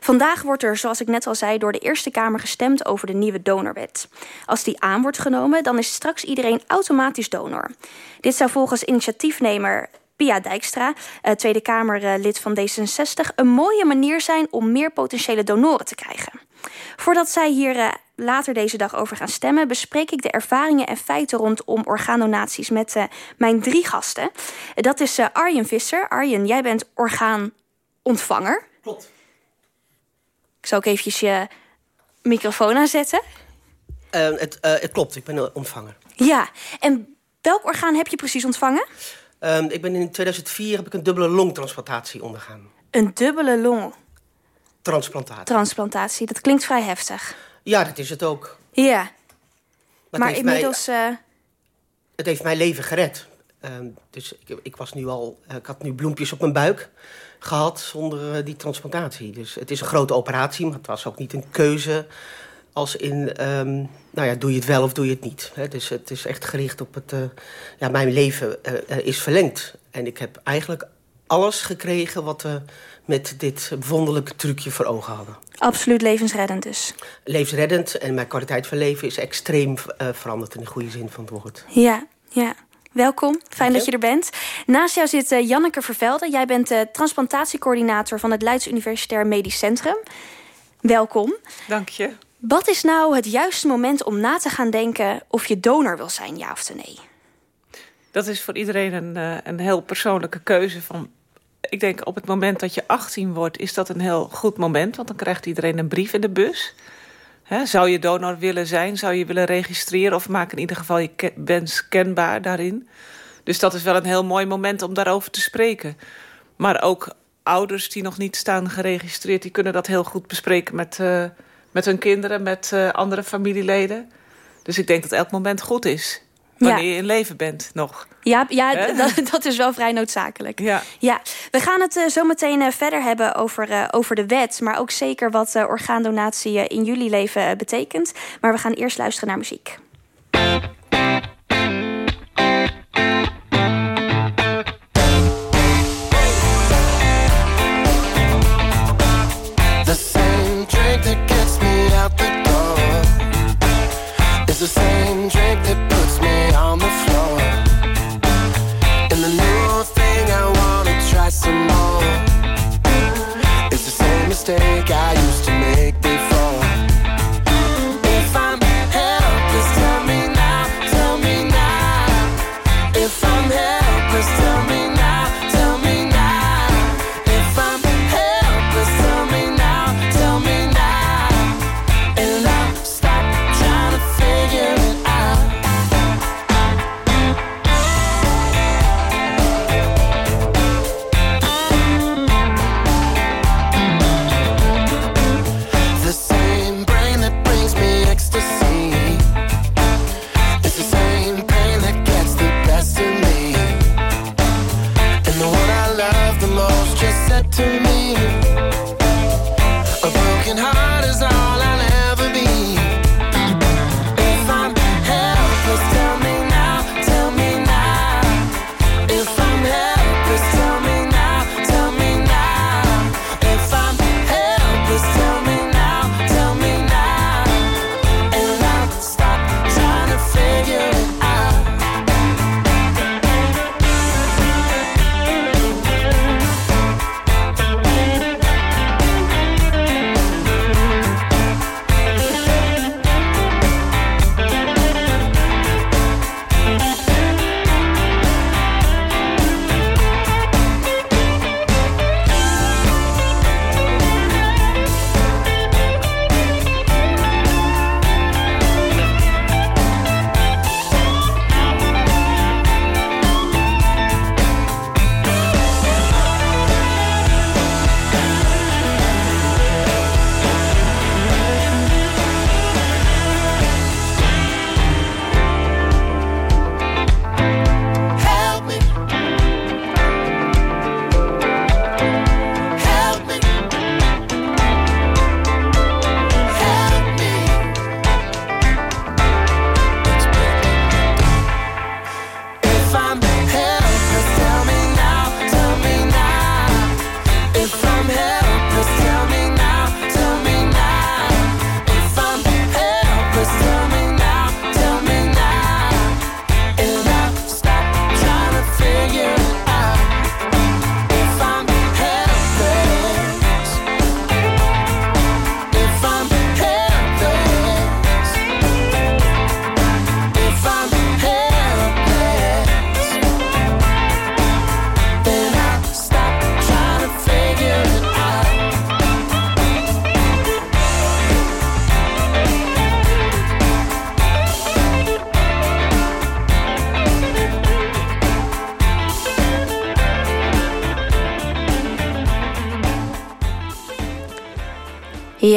S1: Vandaag wordt er, zoals ik net al zei, door de Eerste Kamer gestemd over de nieuwe donorwet. Als die aan wordt genomen, dan is straks iedereen automatisch donor. Dit zou volgens initiatiefnemer Pia Dijkstra, eh, Tweede Kamerlid van D66, een mooie manier zijn om meer potentiële donoren te krijgen. Voordat zij hier eh, later deze dag over gaan stemmen, bespreek ik de ervaringen en feiten rondom orgaandonaties met mijn drie gasten. Dat is Arjen Visser. Arjen, jij bent orgaanontvanger.
S12: Klopt.
S1: Ik zal ook eventjes je microfoon aanzetten.
S12: Uh, het, het, klopt, ik ben ontvanger.
S1: Ja, en welk orgaan heb je precies ontvangen?
S12: Ehm, ik ben in 2004 heb ik een dubbele longtransplantatie ondergaan.
S1: Een dubbele long?
S12: Transplantatie.
S1: Transplantatie, dat klinkt vrij heftig.
S12: Ja, dat is het ook.
S1: Ja. maar inmiddels... Mij, uh...
S12: Het heeft mijn leven gered. Uh, dus ik, ik, was nu al... Ik had nu bloempjes op mijn buik gehad zonder uh, die transplantatie. Dus het is een grote operatie, maar het was ook niet een keuze... als in, um, nou ja, doe je het wel of doe je het niet. Hè? Dus het is echt gericht op het... Uh, ja, mijn leven is verlengd. En ik heb eigenlijk alles gekregen wat we met dit wonderlijke trucje voor ogen hadden.
S1: Absoluut levensreddend dus.
S12: Levensreddend en mijn kwaliteit van leven is extreem uh, veranderd in de goede zin van het woord.
S1: Ja, ja. Welkom, fijn dat je er bent. Naast jou zit uh, Janneke Vervelde. Jij bent de transplantatiecoördinator van het Leids Universitair Medisch Centrum. Welkom.
S13: Dank je.
S1: Wat is nou het juiste moment om na te gaan denken of je donor wil zijn, ja of nee?
S13: Dat is voor iedereen een, uh, een heel persoonlijke keuze van ik denk op het moment dat je 18 wordt, is dat een heel goed moment. Want dan krijgt iedereen een brief in de bus. zou je donor willen zijn? Zou je willen registreren? Of maak in ieder geval je wens kenbaar daarin? Dus dat is wel een heel mooi moment om daarover te spreken. Maar ook ouders die nog niet staan geregistreerd... die kunnen dat heel goed bespreken met, uh, met hun kinderen, met uh, andere familieleden. Dus ik denk dat elk moment goed is wanneer ja. je in leven bent nog.
S1: Ja, ja dat, dat, is wel vrij noodzakelijk.
S13: Ja.
S1: Ja. We gaan het uh, zo meteen uh, verder hebben over, uh, over de wet... maar ook zeker wat orgaandonatie in jullie leven betekent. Maar we gaan eerst luisteren naar muziek.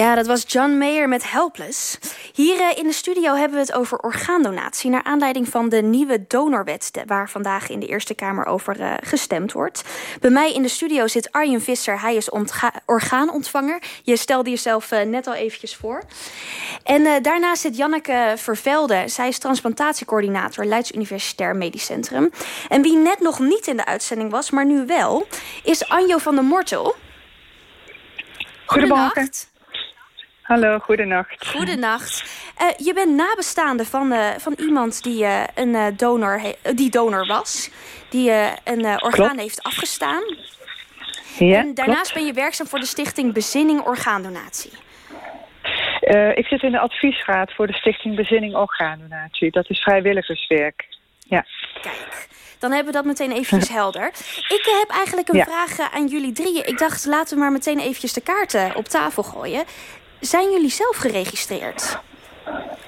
S1: Ja, dat was John Mayer met Helpless. Hier eh, in de studio hebben we het over orgaandonatie... naar aanleiding van de nieuwe donorwet... waar vandaag in de Eerste Kamer over uh, gestemd wordt. Bij mij in de studio zit Arjen Visser. Hij is orgaanontvanger. Je stelde jezelf uh, net al eventjes voor. En daarnaast zit Janneke Vervelde. Zij is transplantatiecoördinator... Leids Universitair Medisch Centrum. En wie net nog niet in de uitzending was, maar nu wel... is Anjo van der Mortel...
S14: Goedemorgen. Hallo, goedenacht.
S1: Goedenacht. Uh, je bent nabestaande van, uh, van iemand die, uh, een, donor die donor was. Die een orgaan
S14: klopt.
S1: heeft afgestaan.
S14: Ja,
S1: en daarnaast
S14: klopt.
S1: ben je werkzaam voor de stichting Bezinning Orgaandonatie.
S14: ik zit in de adviesraad voor de stichting Bezinning Orgaandonatie. Dat is vrijwilligerswerk. Ja.
S1: Kijk. Dan hebben we dat meteen eventjes helder. Ik heb eigenlijk een
S14: Ja.
S1: vraag aan jullie drieën. Ik dacht, laten we maar meteen eventjes de kaarten op tafel gooien. Zijn jullie zelf geregistreerd?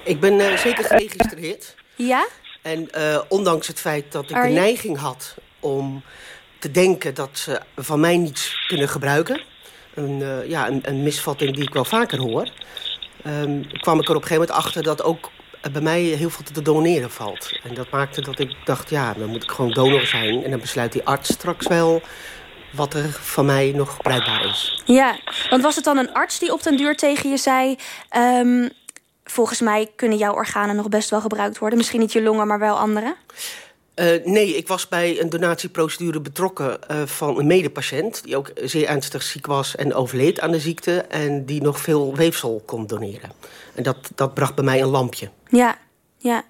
S12: Ik ben eh, zeker geregistreerd.
S1: Ja?
S12: En eh, ondanks het feit dat ik de neiging had om te denken dat ze van mij niets kunnen gebruiken. Een, eh, ja, een, een misvatting die ik wel vaker hoor. ehm, kwam ik er op een gegeven moment achter dat ook bij mij heel veel te doneren valt. En dat maakte dat ik dacht, ja, dan moet ik gewoon donor zijn. En dan besluit die arts straks wel wat er van mij nog bruikbaar is.
S1: Ja, want was het dan een arts die op den duur tegen je zei... ehm, volgens mij kunnen jouw organen nog best wel gebruikt worden. Misschien niet je longen, maar wel andere.
S12: Eh, nee, ik was bij een donatieprocedure betrokken eh, van een medepatiënt... die ook zeer ernstig ziek was en overleed aan de ziekte... en die nog veel weefsel kon doneren. En dat, dat bracht bij mij een lampje.
S1: Ja, ja.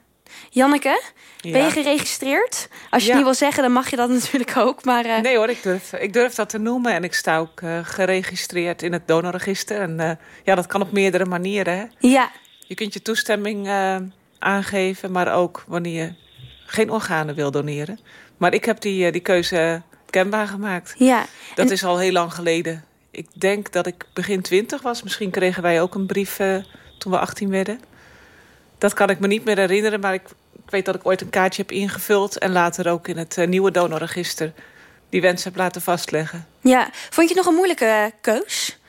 S1: Janneke, ben je geregistreerd? Als je
S13: Ja.
S1: niet wil zeggen, dan mag je dat natuurlijk ook. Maar, eh,
S13: Nee hoor, ik durf, ik durf dat te noemen. En ik sta ook eh, geregistreerd in het donorregister. En eh, ja, dat kan op meerdere manieren. Hè?
S1: Ja.
S13: Je kunt je toestemming aangeven, maar ook wanneer je geen organen wil doneren. Maar ik heb die, die keuze kenbaar gemaakt.
S1: Ja.
S13: Dat
S1: En-
S13: is al heel lang geleden. Ik denk dat ik begin twintig was. Misschien kregen wij ook een brief toen we 18 werden. Dat kan ik me niet meer herinneren, maar ik, ik weet dat ik ooit een kaartje heb ingevuld... en later ook in het eh, nieuwe donorregister die wens heb laten vastleggen.
S1: ja. Vond je het nog een moeilijke eh, keus?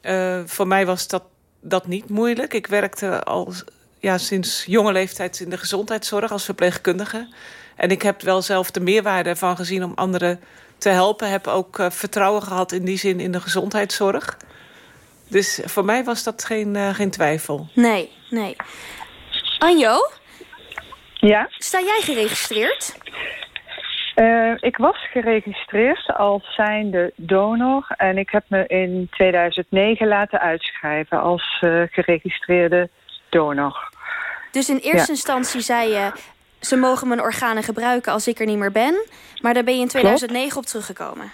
S13: Eh, voor mij was dat, dat niet moeilijk. Ik werkte al ja, sinds jonge leeftijd in de gezondheidszorg als verpleegkundige. En ik heb wel zelf de meerwaarde ervan gezien om anderen te helpen. Heb ook vertrouwen gehad in die zin in de gezondheidszorg. Dus voor mij was dat geen, geen twijfel.
S1: Nee, nee. Anjo?
S14: Ja?
S1: Sta jij geregistreerd?
S14: Eh, ik was geregistreerd als zijnde donor. En ik heb me in 2009 laten uitschrijven als eh, geregistreerde donor.
S1: Dus in eerste
S14: Ja.
S1: instantie zei je... ze mogen mijn organen gebruiken als ik er niet meer ben. Maar daar ben je in 2009 op teruggekomen.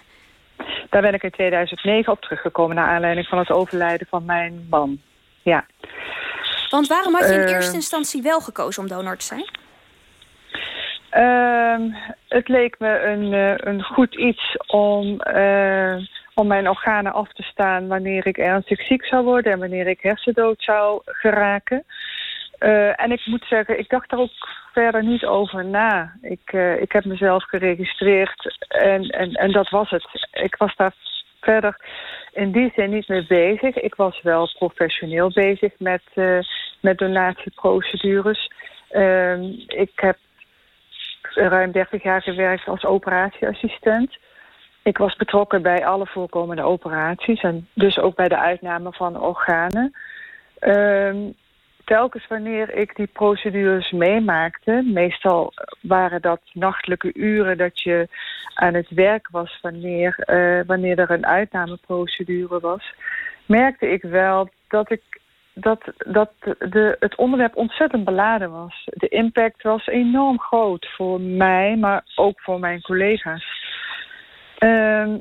S14: Daar ben ik in 2009 op teruggekomen... naar aanleiding van het overlijden van mijn man. Ja.
S1: Want waarom had je in
S14: Eh.
S1: eerste instantie wel gekozen om donor te zijn?
S14: Ehm, het leek me een, eh, een goed iets om, eh, om mijn organen af te staan wanneer ik ernstig ziek zou worden en wanneer ik hersendood zou geraken. En ik moet zeggen, ik dacht daar ook verder niet over na. Ik, ik heb mezelf geregistreerd en, en, en dat was het. Ik was daar verder in die zin niet mee bezig. Ik was wel professioneel bezig met, eh, met donatieprocedures. Ehm, ik heb ruim 30 jaar gewerkt als operatieassistent. Ik was betrokken bij alle voorkomende operaties en dus ook bij de uitname van organen. Ehm, telkens wanneer ik die procedures meemaakte, meestal waren dat nachtelijke uren dat je aan het werk was wanneer, eh, wanneer er een uitnameprocedure was, merkte ik wel dat ik dat, dat de, het onderwerp ontzettend beladen was. De impact was enorm groot voor mij, maar ook voor mijn collega's. Ehm,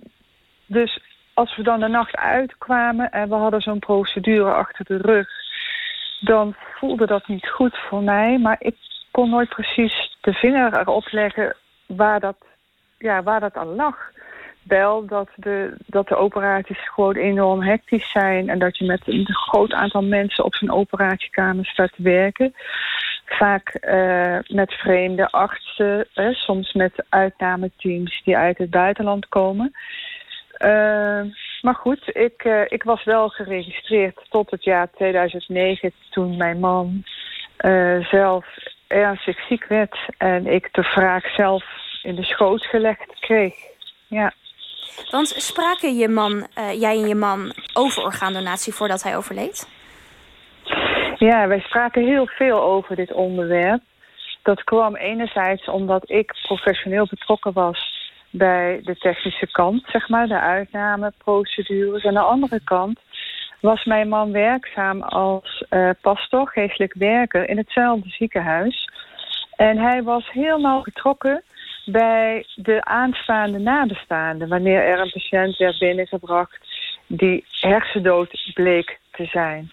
S14: dus als we dan de nacht uitkwamen en we hadden zo'n procedure achter de rug, dan voelde dat niet goed voor mij. Maar ik kon nooit precies de vinger erop leggen waar dat, ja, waar dat aan lag. Wel dat de, dat de operaties gewoon enorm hectisch zijn en dat je met een groot aantal mensen op zo'n operatiekamer staat te werken. Vaak eh, met vreemde artsen, hè, soms met uitnameteams die uit het buitenland komen. Eh, maar goed, ik, eh, ik was wel geregistreerd tot het jaar 2009... toen mijn man eh, zelf ernstig ziek werd... en ik de vraag zelf in de schoot gelegd kreeg. Ja.
S1: Want spraken je man, eh, jij en je man over orgaandonatie voordat hij overleed?
S14: Ja, wij spraken heel veel over dit onderwerp. Dat kwam enerzijds omdat ik professioneel betrokken was bij de technische kant, zeg maar, de uitnameprocedures. Aan de andere kant was mijn man werkzaam als uh, pastor, geestelijk werker in hetzelfde ziekenhuis. En hij was helemaal betrokken bij de aanstaande nabestaanden. Wanneer er een patiënt werd binnengebracht die hersendood bleek te zijn.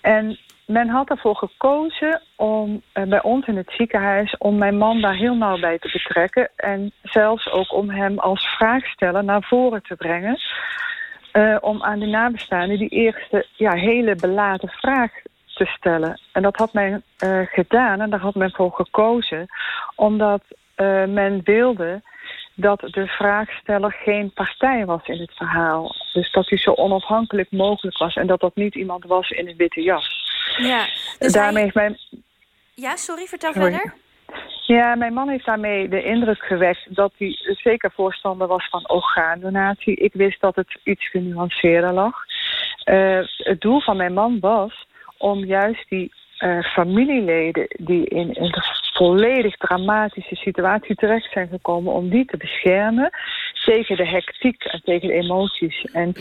S14: En men had ervoor gekozen om uh, bij ons in het ziekenhuis... om mijn man daar heel nauw bij te betrekken... en zelfs ook om hem als vraagsteller naar voren te brengen... Uh, om aan de nabestaanden die eerste ja, hele beladen vraag te stellen. En dat had men uh, gedaan en daar had men voor gekozen... omdat men wilde dat de vraagsteller geen partij was in het verhaal. Dus dat hij zo onafhankelijk mogelijk was... en dat dat niet iemand was in een witte jas.
S1: Ja, dus
S14: daarmee
S1: hij...
S14: heeft mijn...
S1: Ja, sorry, vertel sorry. verder.
S14: Ja, mijn man heeft daarmee de indruk gewekt dat hij zeker voorstander was van orgaandonatie. Ik wist dat het iets genuanceerder lag. Uh, het doel van mijn man was om juist die uh, familieleden die in een volledig dramatische situatie terecht zijn gekomen, om die te beschermen tegen de hectiek en tegen de emoties. En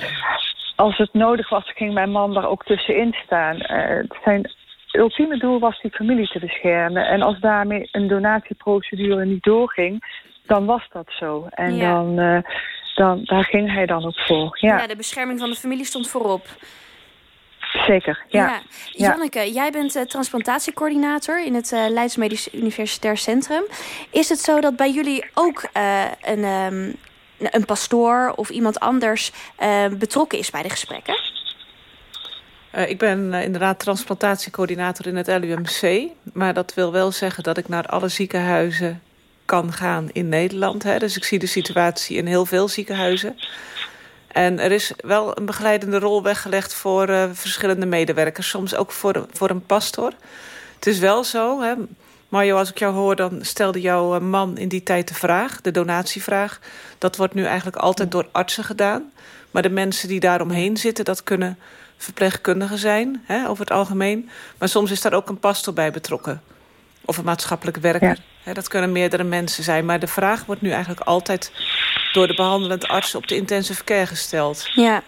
S14: als het nodig was, ging mijn man daar ook tussenin staan. Uh, zijn ultieme doel was die familie te beschermen. En als daarmee een donatieprocedure niet doorging, dan was dat zo. En ja. dan, uh, dan, daar ging hij dan ook voor. Ja.
S1: ja, de bescherming van de familie stond voorop.
S14: Zeker, ja. ja.
S1: Janneke, jij bent uh, transplantatiecoördinator in het uh, Leids Medisch Universitair Centrum. Is het zo dat bij jullie ook een, um, een pastoor of iemand anders betrokken is bij de gesprekken?
S13: Uh, ik ben uh, inderdaad transplantatiecoördinator in het LUMC. Maar dat wil wel zeggen dat ik naar alle ziekenhuizen kan gaan in Nederland. Hè. Dus ik zie de situatie in heel veel ziekenhuizen. En er is wel een begeleidende rol weggelegd voor verschillende medewerkers. Soms ook voor, voor een pastor. Het is wel zo, hè, Mario, als ik jou hoor... dan stelde jouw man in die tijd de vraag, de donatievraag. Dat wordt nu eigenlijk altijd door artsen gedaan. Maar de mensen die daaromheen zitten, dat kunnen verpleegkundigen zijn, hè, over het algemeen. Maar soms is daar ook een pastor bij betrokken. Of een maatschappelijk werker. Ja. Hè, dat kunnen meerdere mensen zijn. Maar de vraag wordt nu eigenlijk altijd door de behandelend arts op de intensive care gesteld.
S1: Ja,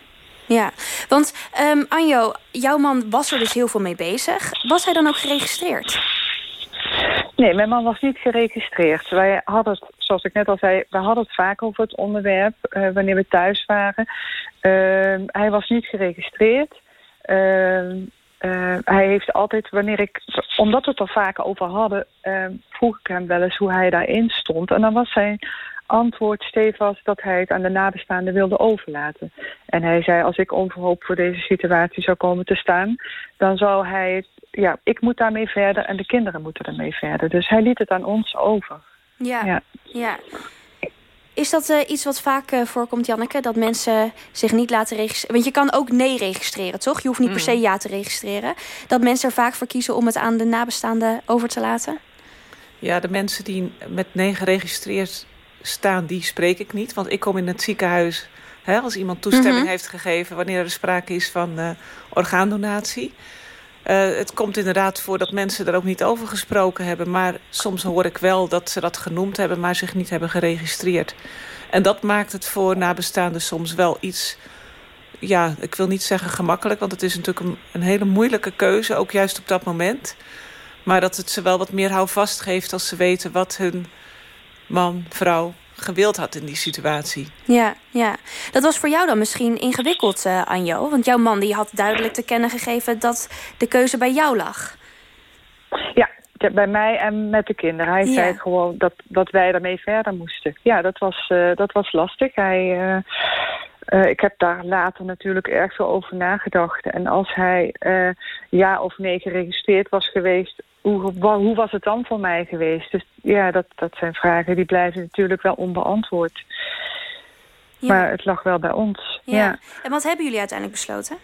S1: ja. want um, Anjo, jouw man was er dus heel veel mee bezig. Was hij dan ook geregistreerd?
S14: Nee, mijn man was niet geregistreerd. Wij hadden het, zoals ik net al zei, we hadden het vaak over het onderwerp uh, wanneer we thuis waren. Uh, hij was niet geregistreerd. Uh, hij heeft altijd, wanneer ik, omdat we het er vaak over hadden, ehm, vroeg ik hem wel eens hoe hij daarin stond. En dan was zijn antwoord stevast dat hij het aan de nabestaanden wilde overlaten. En hij zei, als ik onverhoopt voor deze situatie zou komen te staan... dan zou hij ja, ik moet daarmee verder en de kinderen moeten ermee verder. Dus hij liet het aan ons over.
S1: Ja, ja. ja. Is dat uh, iets wat vaak uh, voorkomt, Janneke? Dat mensen zich niet laten registreren? Want je kan ook nee registreren, toch? Je hoeft niet mm. per se ja te registreren. Dat mensen er vaak voor kiezen om het aan de nabestaanden over te laten?
S13: Ja, de mensen die met nee geregistreerd staan, die spreek ik niet. Want ik kom in het ziekenhuis hè, als iemand toestemming mm -hmm. heeft gegeven... wanneer er sprake is van uh, orgaandonatie. Uh, het komt inderdaad voor dat mensen er ook niet over gesproken hebben. Maar soms hoor ik wel dat ze dat genoemd hebben... maar zich niet hebben geregistreerd. En dat maakt het voor nabestaanden soms wel iets... ja, ik wil niet zeggen gemakkelijk... want het is natuurlijk een hele moeilijke keuze, ook juist op dat moment. Maar dat het ze wel wat meer houvast geeft als ze weten... wat hun man, vrouw gewild had in die situatie.
S1: Ja, ja. Dat was voor jou dan misschien ingewikkeld, uh, Anjo. Want jouw man die had duidelijk te kennen gegeven dat de keuze bij jou lag.
S14: Ja, bij mij en met de kinderen. Hij ja. zei gewoon dat, dat wij daarmee verder moesten. Ja, dat was, uh, dat was lastig. Hij... Uh, uh, ik heb daar later natuurlijk erg veel over nagedacht. En als hij uh, ja of nee geregistreerd was geweest... Hoe, hoe was het dan voor mij geweest? Dus ja, dat, dat zijn vragen die blijven natuurlijk wel onbeantwoord.
S1: Ja.
S14: Maar het lag wel bij ons.
S1: Ja.
S14: ja.
S1: En wat hebben jullie uiteindelijk besloten?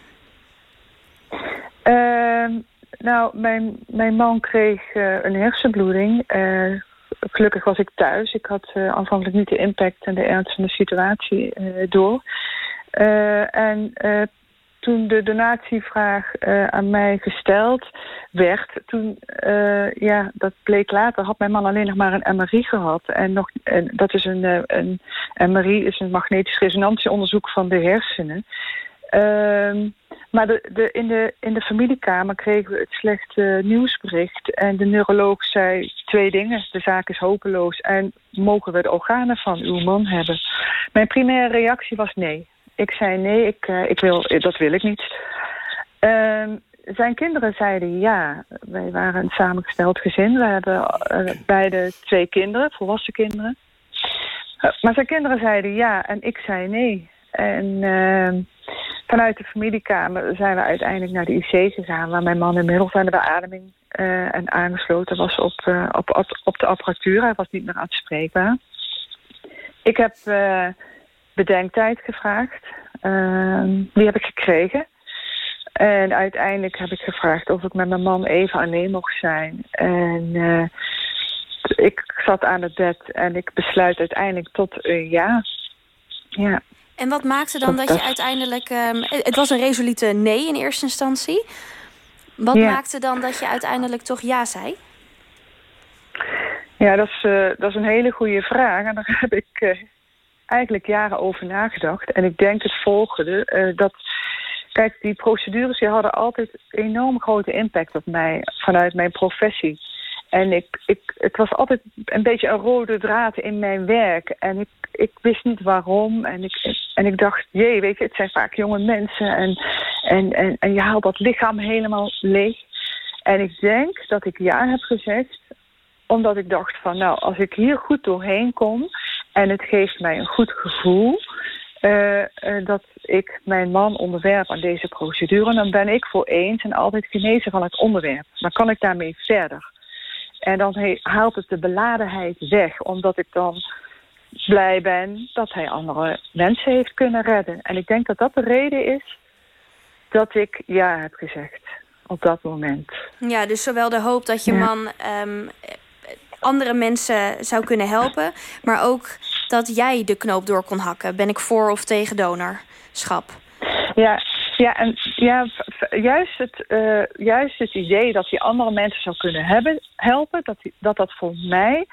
S14: Ehm, nou, mijn, mijn man kreeg eh, een hersenbloeding. Eh, gelukkig was ik thuis. Ik had eh, aanvankelijk niet de impact en de ernst van de situatie door. En toen de donatievraag eh, aan mij gesteld werd, toen, eh, ja, dat bleek later, had mijn man alleen nog maar een MRI gehad. En, nog, en dat is een, eh, een MRI, is een magnetisch resonantieonderzoek van de hersenen. Ehm, maar de, de, in, de, in de familiekamer kregen we het slechte nieuwsbericht. En de neuroloog zei twee dingen. De zaak is hopeloos. En mogen we de organen van uw man hebben? Mijn primaire reactie was nee. Ik zei nee, ik, eh, ik wil, dat wil ik niet. Ehm, zijn kinderen zeiden ja. Wij waren een samengesteld gezin. We hebben eh, beide twee kinderen, volwassen kinderen. Eh, maar zijn kinderen zeiden ja en ik zei nee. En ehm, vanuit de familiekamer zijn we uiteindelijk naar de IC gegaan... waar mijn man inmiddels aan de beademing en aangesloten was op, op, op, de apparatuur. Hij was niet meer aanspreekbaar. Ik heb bedenktijd gevraagd. Ehm, die heb ik gekregen. En uiteindelijk heb ik gevraagd of ik met mijn man even alleen mocht zijn. En eh, ik zat aan het bed en ik besluit uiteindelijk tot een ja. Ja.
S1: En wat maakte dan dat je uiteindelijk... ehm, het was een resolute nee in eerste instantie. Wat
S14: Ja.
S1: maakte dan dat je uiteindelijk toch ja zei?
S14: Ja, dat is, eh, dat is een hele goede vraag. En daar heb ik eh, eigenlijk jaren over nagedacht. En ik denk het volgende. eh, dat, kijk, die procedures die hadden altijd enorm grote impact op mij vanuit mijn professie. En ik, ik, het was altijd een beetje een rode draad in mijn werk. En ik, ik wist niet waarom. En ik, en ik dacht, jee, weet je, het zijn vaak jonge mensen. En, en, en, en je haalt dat lichaam helemaal leeg. En ik denk dat ik ja heb gezegd omdat ik dacht van, nou, als ik hier goed doorheen kom... en het geeft mij een goed gevoel... eh, eh, dat ik mijn man onderwerp aan deze procedure... dan ben ik voor eens en altijd genezen van het onderwerp. Dan kan ik daarmee verder. En dan haalt het de beladenheid weg... omdat ik dan blij ben dat hij andere mensen heeft kunnen redden. En ik denk dat dat de reden is dat ik ja heb gezegd op dat moment.
S1: Ja, dus zowel de hoop dat je
S14: Ja.
S1: man ehm, andere mensen zou kunnen helpen... maar ook dat jij de knoop door kon hakken. Ben ik voor of tegen donorschap?
S14: Ja, ja, en ja, juist, het, eh, juist het idee dat hij andere mensen zou kunnen helpen, dat die- dat, voor mij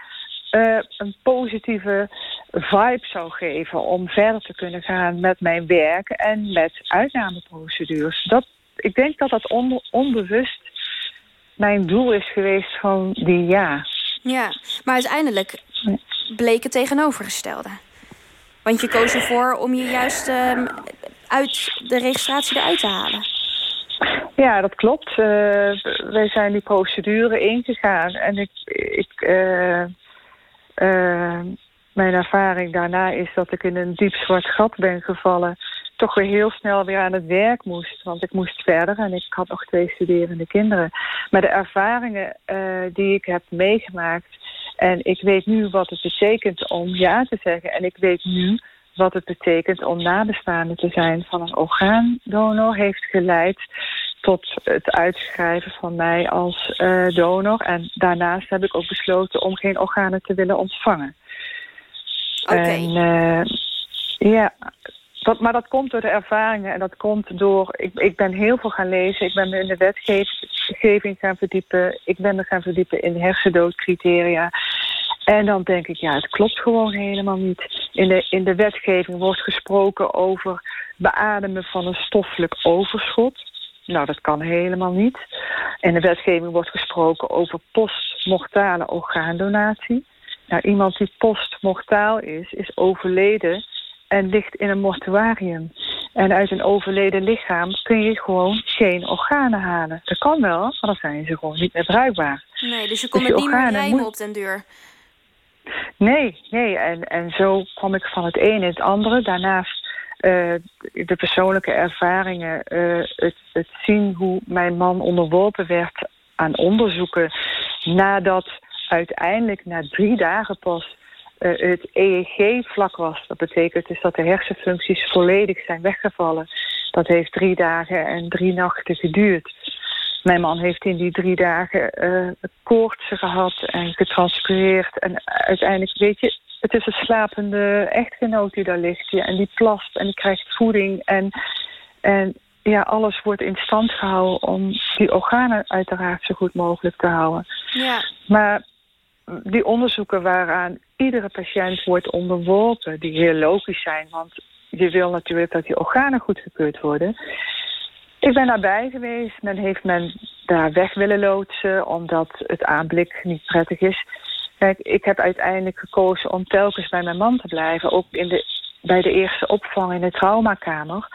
S14: eh, een positieve vibe zou geven om verder te kunnen gaan met mijn werk en met uitnameprocedures. Dat, ik denk dat dat on- onbewust mijn doel is geweest van die ja.
S1: Ja, maar uiteindelijk bleek het tegenovergestelde. Want je koos ervoor om je juist ehm, uit de registratie eruit te halen.
S14: Ja, dat klopt. Eh, wij zijn die procedure ingegaan. En ik, ik, eh, eh, mijn ervaring daarna is dat ik in een diep zwart gat ben gevallen. Toch weer heel snel weer aan het werk moest. Want ik moest verder en ik had nog twee studerende kinderen. Maar de ervaringen eh, die ik heb meegemaakt... en ik weet nu wat het betekent om ja te zeggen... en ik weet nu wat het betekent om nabestaande te zijn van een orgaandonor... heeft geleid tot het uitschrijven van mij als eh, donor. En daarnaast heb ik ook besloten om geen organen te willen ontvangen.
S1: Oké.
S14: En eh, ja, dat, maar dat komt door de ervaringen en dat komt door... Ik, ik ben heel veel gaan lezen, ik ben me in de wetgeving gaan verdiepen... ik ben me gaan verdiepen in hersendoodcriteria... En dan denk ik, ja, het klopt gewoon helemaal niet. In de, in de wetgeving wordt gesproken over beademen van een stoffelijk overschot. Nou, dat kan helemaal niet. In de wetgeving wordt gesproken over postmortale orgaandonatie. Nou, iemand die postmortaal is, is overleden en ligt in een mortuarium. En uit een overleden lichaam kun je gewoon geen organen halen. Dat kan wel, maar dan zijn ze gewoon niet meer bruikbaar.
S1: Nee, dus je kon
S14: Dus
S1: het niet meer
S14: organen
S1: rijmen
S14: moet-
S1: op den deur.
S14: Nee, nee. En, en zo kwam ik van het een in het andere. Daarnaast eh, de persoonlijke ervaringen, eh, het, het zien hoe mijn man onderworpen werd aan onderzoeken. Nadat uiteindelijk na drie dagen pas eh, het EEG vlak was. Dat betekent dus dat de hersenfuncties volledig zijn weggevallen. Dat heeft drie dagen en drie nachten geduurd. Mijn man heeft in die drie dagen uh, koortsen gehad en getranspireerd. En uiteindelijk, weet je, het is een slapende echtgenoot die daar ligt. Ja, en die plast en die krijgt voeding. En, en ja, alles wordt in stand gehouden om die organen uiteraard zo goed mogelijk te houden.
S1: Ja.
S14: Maar die onderzoeken waaraan iedere patiënt wordt onderworpen, die heel logisch zijn, want je wil natuurlijk dat die organen goedgekeurd worden. Ik ben daarbij geweest. Men heeft men daar weg willen loodsen omdat het aanblik niet prettig is. Kijk, ik heb uiteindelijk gekozen om telkens bij mijn man te blijven. Ook in de, bij de eerste opvang in de traumakamer.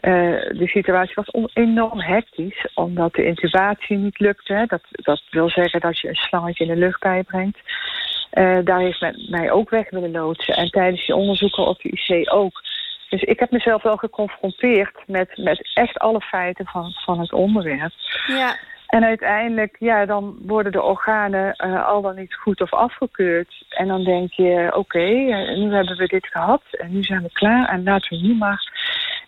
S14: Uh, de situatie was enorm hectisch, omdat de intubatie niet lukte. Dat, dat wil zeggen dat je een slangetje in de lucht bijbrengt. Uh, daar heeft men mij ook weg willen loodsen. En tijdens die onderzoeken op de IC ook. Dus ik heb mezelf wel geconfronteerd met, met echt alle feiten van, van het onderwerp.
S1: Ja.
S14: En uiteindelijk, ja, dan worden de organen uh, al dan niet goed of afgekeurd. En dan denk je, oké, uh, nu hebben we dit gehad en nu zijn we klaar en laten we nu maar...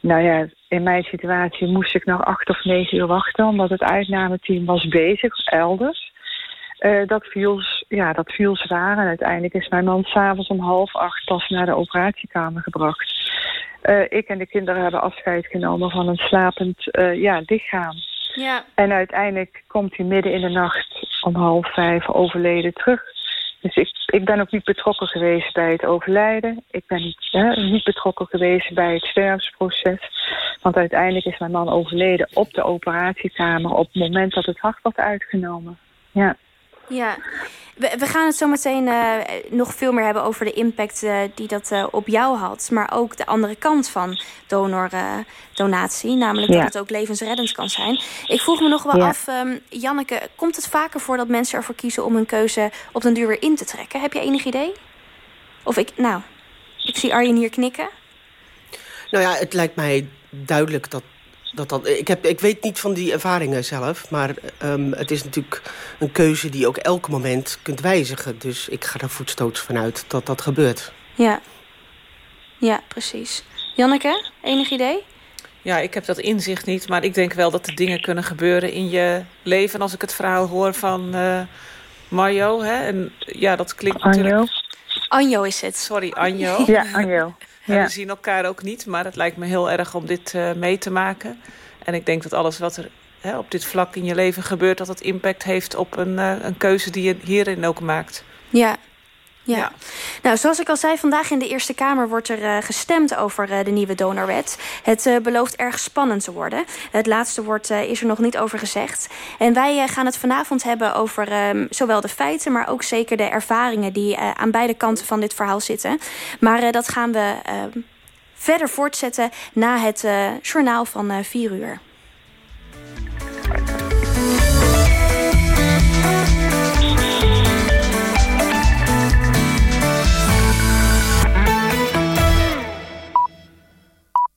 S14: Nou ja, in mijn situatie moest ik nog acht of negen uur wachten... omdat het uitnameteam was bezig elders. Uh, dat, viel, ja, dat viel zwaar en uiteindelijk is mijn man s'avonds om half acht pas naar de operatiekamer gebracht. Ik en de kinderen hebben afscheid genomen van een slapend ja, lichaam.
S1: Ja.
S14: En uiteindelijk komt hij midden in de nacht om half vijf overleden terug. Dus ik, ik ben ook niet betrokken geweest bij het overlijden. Ik ben niet, hè, niet betrokken geweest bij het sterfsproces. Want uiteindelijk is mijn man overleden op de operatiekamer... op het moment dat het hart wordt uitgenomen. Ja.
S1: Ja, we, we gaan het zo meteen uh, nog veel meer hebben over de impact uh, die dat uh, op jou had. Maar ook de andere kant van donor-donatie. namelijk ja. dat het ook levensreddend kan zijn. Ik vroeg me nog wel ja. af, um, Janneke, komt het vaker voor dat mensen ervoor kiezen om hun keuze op den duur weer in te trekken? Heb je enig idee? Of ik, nou, ik zie Arjen hier knikken.
S12: Nou ja, het lijkt mij duidelijk dat dat dan, ik, heb, ik weet niet van die ervaringen zelf, maar um, het is natuurlijk een keuze die ook elk moment kunt wijzigen. Dus ik ga er voetstoots vanuit dat dat gebeurt.
S1: Ja, ja precies. Janneke, enig idee?
S13: Ja, ik heb dat inzicht niet, maar ik denk wel dat er dingen kunnen gebeuren in je leven. En als ik het verhaal hoor van uh, Mario, hè, en ja, dat klinkt
S14: Anjo.
S13: natuurlijk...
S1: Anjo is het.
S13: Sorry, Anjo.
S14: Ja, Anjo.
S13: Ja. We zien elkaar ook niet, maar het lijkt me heel erg om dit uh, mee te maken. En ik denk dat alles wat er hè, op dit vlak in je leven gebeurt... dat het impact heeft op een, uh, een keuze die je hierin ook maakt.
S1: Ja, ja. Nou, zoals ik al zei, vandaag in de Eerste Kamer wordt er uh, gestemd over uh, de nieuwe donorwet. Het uh, belooft erg spannend te worden. Het laatste woord is er nog niet over gezegd. En wij gaan het vanavond hebben over um, zowel de feiten, maar ook zeker de ervaringen die aan beide kanten van dit verhaal zitten. Maar dat gaan we verder voortzetten na het journaal van 4 uur.